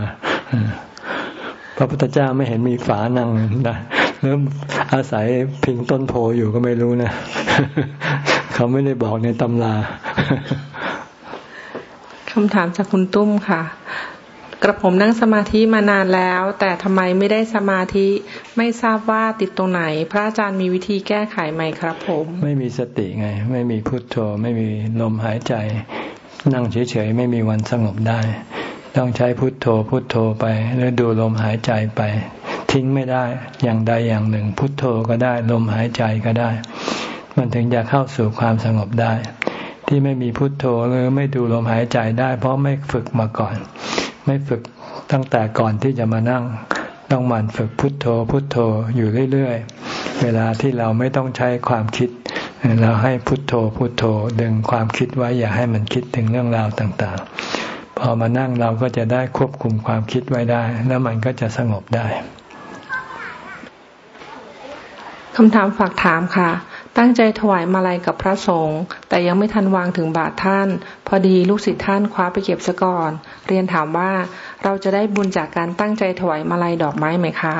พระพุทธเจ้าไม่เห็นมีฝานั่งนะเริ่มอาศัยพิงต้นโพอยู่ก็ไม่รู้นะ เขาไม่ได้บอกในตำราคำถามจากคุณตุ้มค่ะ กระผมนั่งสมาธิมานานแล้ว แต่ทำไมไม่ได้สมาธิไม่ทราบว่าติดตรงไหน พระอาจารย์มีวิธีแก้ไขไหมครับผม ไม่มีสติไง ไม่มีพุทโธ ไม่มีลมหายใจ นั่งเฉยๆ ไม่มีวันสงบได้ ต้องใช้พุทโธพุทโธไปหรือดูลมหายใจไป ทิ้งไม่ได้อย่างใดอย่างหนึ่ง พุทโธก็ได้ ลมหายใจก็ได้ มันถึงจะเข้าสู่ความสงบได้ ที่ไม่มีพุทโธหรือไม่ดูลมหายใจได้ เพราะไม่ฝึกมาก่อน ไม่ฝึกตั้งแต่ก่อนที่จะมานั่ง ต้องหมั่นฝึกพุทโธ พุทโธอยู่เรื่อยๆ เวลาที่เราไม่ต้องใช้ความคิด เราให้พุทโธ พุทโธดึงความคิดไว้อย่าให้มันคิดถึงเรื่องราวต่างๆ พอมานั่งเราก็จะได้ควบคุมความคิดไว้ได้ แล้วมันก็จะสงบได้คำถามฝากถามค่ะ ตั้งใจถวายมาลัยกับพระสงฆ์แต่ยังไม่ทันวางถึงบาทท่าน พอดีลูกศิษย์ท่านคว้าไปเก็บซะก่อน เรียนถามว่าเราจะได้บุญจากการตั้งใจถวายมาลัยดอกไม้ไหมคะ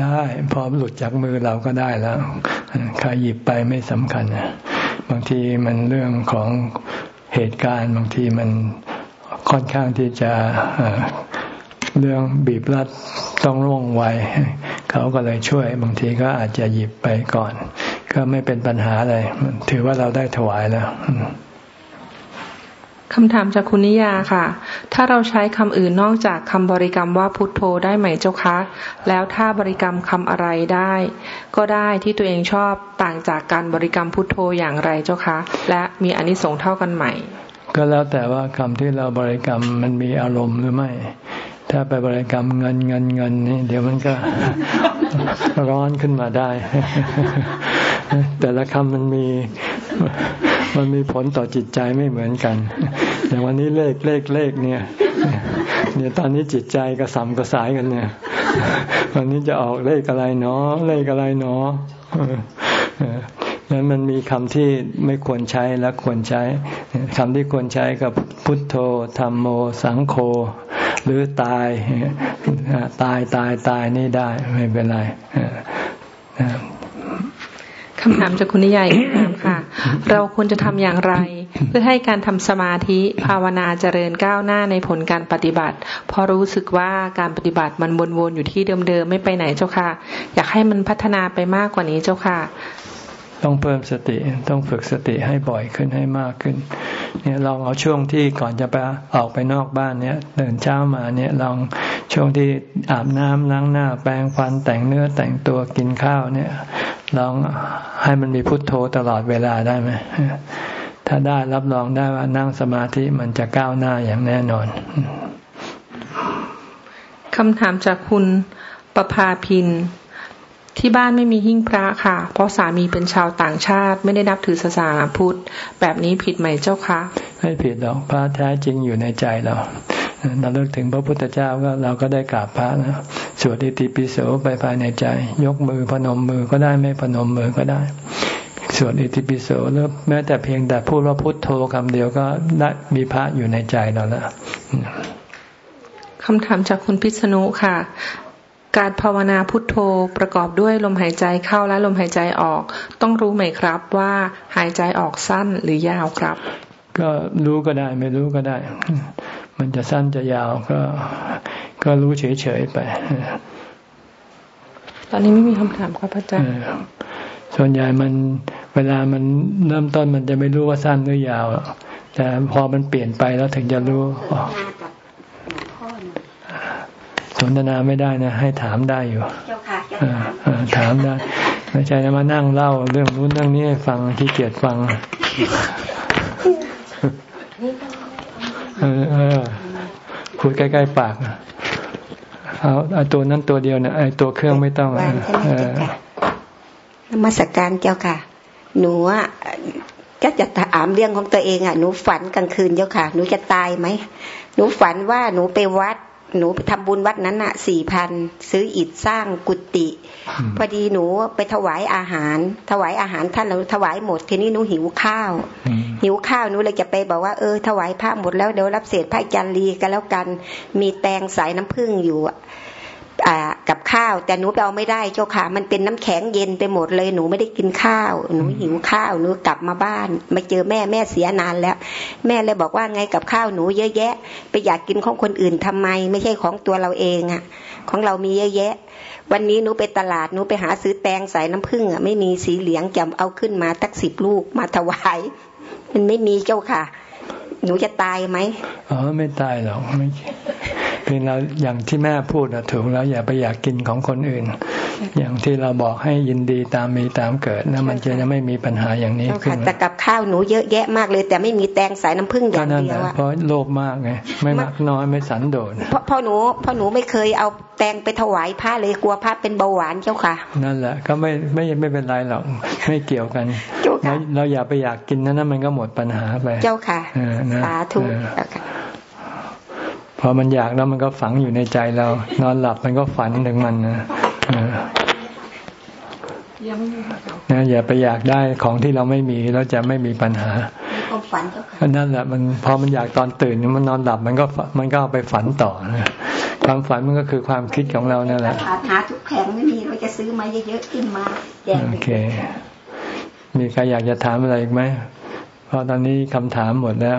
ได้พอหลุดจากมือเราก็ได้แล้วใครหยิบไปไม่สำคัญบางทีมันเรื่องของเหตุการณ์ บางทีมันค่อนข้างที่จะเรื่องบีบรัดต้องร่วงไวเขาก็เลยช่วย บางทีก็อาจจะหยิบไปก่อน ก็ไม่เป็นปัญหาอะไรถือว่าเราได้ถวายแล้วคำถามจากคุณนิยาค่ะ ถ้าเราใช้คำอื่นนอกจากคำบริกรรมว่าพุทโธได้ไหมเจ้าคะ แล้วถ้าบริกรรมคำอะไรได้ ก็ได้ที่ตัวเองชอบต่างจากการบริกรรมพุทโธอย่างไรเจ้าคะ และมีอนิสงส์เท่ากันไหม ก็แล้วแต่ว่าคำที่เราบริกรรมมันมีอารมณ์หรือไม่ ถ้าไปบริกรรมเงินเงินเงินนี่เดี๋ยวมันก็ร้อนขึ้นมาได้ แต่ละคำมันมี มันมีผลต่อจิตใจไม่เหมือนกัน อย่างวันนี้เลขเลขเลขเนี่ย เนี่ยตอนนี้จิตใจกระสัมกระสายกันเนี่ย วันนี้จะออกเลขอะไรเนาะเลขอะไรเนาะนั้นมันมีคำที่ไม่ควรใช้และควรใช้คำที่ควรใช้กับพุทโธธรรมโม สังโฆหรือตายตายตายตายนี่ได้ไม่เป็นไร คำถามจากคุณนิยายถามค่ะ เราควรจะทำอย่างไร เพื่อให้การทำสมาธิภาวนาเจริญก้าวหน้าในผลการปฏิบัติ พอรู้สึกว่าการปฏิบัติมันวนๆอยู่ที่เดิมๆไม่ไปไหนเจ้าค่ะ อยากให้มันพัฒนาไปมากกว่านี้เจ้าค่ะ ต้องเพิ่มสติต้องฝึกสติให้บ่อยขึ้นให้มากขึ้น เนี่ยลองเอาช่วงที่ก่อนจะไปออกไปนอกบ้านเนี่ยเดินเช้ามาเนี่ยลองช่วงที่อาบน้ำล้างหน้า แปรงฟันแต่งเนื้อแต่งตัวกินข้าวเนี่ยลองให้มันมีพุทโธตลอดเวลาได้ไหมถ้าได้รับรองได้ว่านั่งสมาธิมันจะก้าวหน้าอย่างแน่นอนคำถามจากคุณประภาพิน ที่บ้านไม่มีหิ้งพระค่ะ เพราะสามีเป็นชาวต่างชาติ ไม่ได้นับถือศาสนาพุทธ แบบนี้ผิดไหมเจ้าคะ ไม่ผิดหรอกพระแท้จริงอยู่ในใจเราเราเลิกถึงพระพุทธเจ้าก็เราก็ได้กราบพระนะสวดอิติปิโสไปภายในใจ ยกมือพนมมือก็ได้ไม่พนมมือก็ได้สวดอิติปิโสแล้วแม้แต่เพียงแต่พูดว่าพุทโธคำเดียวก็ได้มีพระอยู่ในใจเราแล้วคำถามจากคุณพิษณุค่ะ การภาวนาพุทโธประกอบด้วยลมหายใจเข้าและลมหายใจออก ต้องรู้ไหมครับว่าหายใจออกสั้นหรือยาวครับ ก็รู้ก็ได้ไม่รู้ก็ได้ มันจะสั้นจะยาวก็ ก็รู้เฉยๆไป ตอนนี้ไม่มีคำถามครับอาจารย์ส่วนใหญ่มันเวลามันเริ่มต้นมันจะไม่รู้ว่าสั้นหรือยาวแต่พอมันเปลี่ยนไปแล้วถึงจะรู้ส นทนาไม่ได้นะ ให้ถามได้อยู่ถามได้ ไม่ใช่มานั่งเล่าเรื่องนู้นเรื่องนี้ให้ฟังที่เกียดฟังเออพูดใกล้ๆปากเอาไอ้ตัวนั้นตัวเดียวนะไอ้ตัวเครื่องไม่ต้องเออนมัสการเจ้าค่ะ หนูอะก็จะถามเรื่องของตัวเองอะ หนูฝันกลางคืนเจ้าค่ะ หนูจะตายไหม หนูฝันว่าหนูไปวัด หนูไปทำบุญวัดนั้นอะสี่พันซื้ออิฐสร้างกุฏิพอดีหนูไปถวายอาหาร ถวายอาหารท่านเราถวายหมดทีนี้หนูหิวข้าว หิวข้าวหนูเลยจะไปบอกว่าเออถวายพระหมดแล้วเดี๋ยวรับเศษพระจันรีกันแล้วกัน มีแตงสายน้ำผึ้งอยู่ กับข้าว แต่หนูไปเอาไม่ได้เจ้าค่ะ มันเป็นน้ำแข็งเย็นไปหมดเลยหนูไม่ได้กินข้าว หนูหิวข้าวหนูกลับมาบ้านมาเจอแม่แม่เสียนานแล้ว แม่เลยบอกว่าไงกับข้าวหนูเยอะแยะ ไปอยากกินของคนอื่นทำไม ไม่ใช่ของตัวเราเองอะของเรามีเยอะแยะ วันนี้หนูไปตลาดหนูไปหาซื้อแตงใส่น้ำผึ้งอะไม่มีสีเหลืองจำเอาขึ้นมาตักสิบลูกมาถวาย มันไม่มีเจ้าค่ะ หนูจะตายไหมอ๋อไม่ตายหรอกไม่ เพียงเราอย่างที่แม่พูดนะถูกแล้วอย่าไปอยากกินของคนอื่น อย่างที่เราบอกให้ยินดีตามมีตามเกิดนะมันจะยังไม่มีปัญหาอย่างนี้ขึ้นแต่กับข้าวหนูเยอะแยะมากเลย แต่ไม่มีแตงสายน้ำผึ้งอย่างเดียวเพราะโลภมากไงไม่มากน้อยไม่สันโดษเพราะพ่อหนูพ่อหนูไม่เคยเอาแตงไปถวายพระเลยกลัวพระเป็นเบาหวานเจ้าค่ะ นั่นแหละก็ไม่ไม่ไม่เป็นไรหรอกไม่เกี่ยวกันเราอย่าไปอยากกินนั้นมันก็หมดปัญหาไปเจ้าค่ะสาธุ พอมันอยากแล้วมันก็ฝังอยู่ในใจเรา นอนหลับมันก็ฝันถึงมันนะนะอย่าไปอยากได้ของที่เราไม่มีแล้วจะไม่มีปัญหาฝันนั่นแหละมันพอมันอยากตอนตื่นมันนอนหลับมันก็มันก็เอาไปฝันต่อความฝันมันก็คือความคิดของเรานั่นแหละหาทุกแผงไม่มีเราจะซื้อมาเยอะๆขึ้นมาโอเค มีใครอยากจะถามอะไรอีกไหมเพราะตอนนี้คำถามหมดแล้ว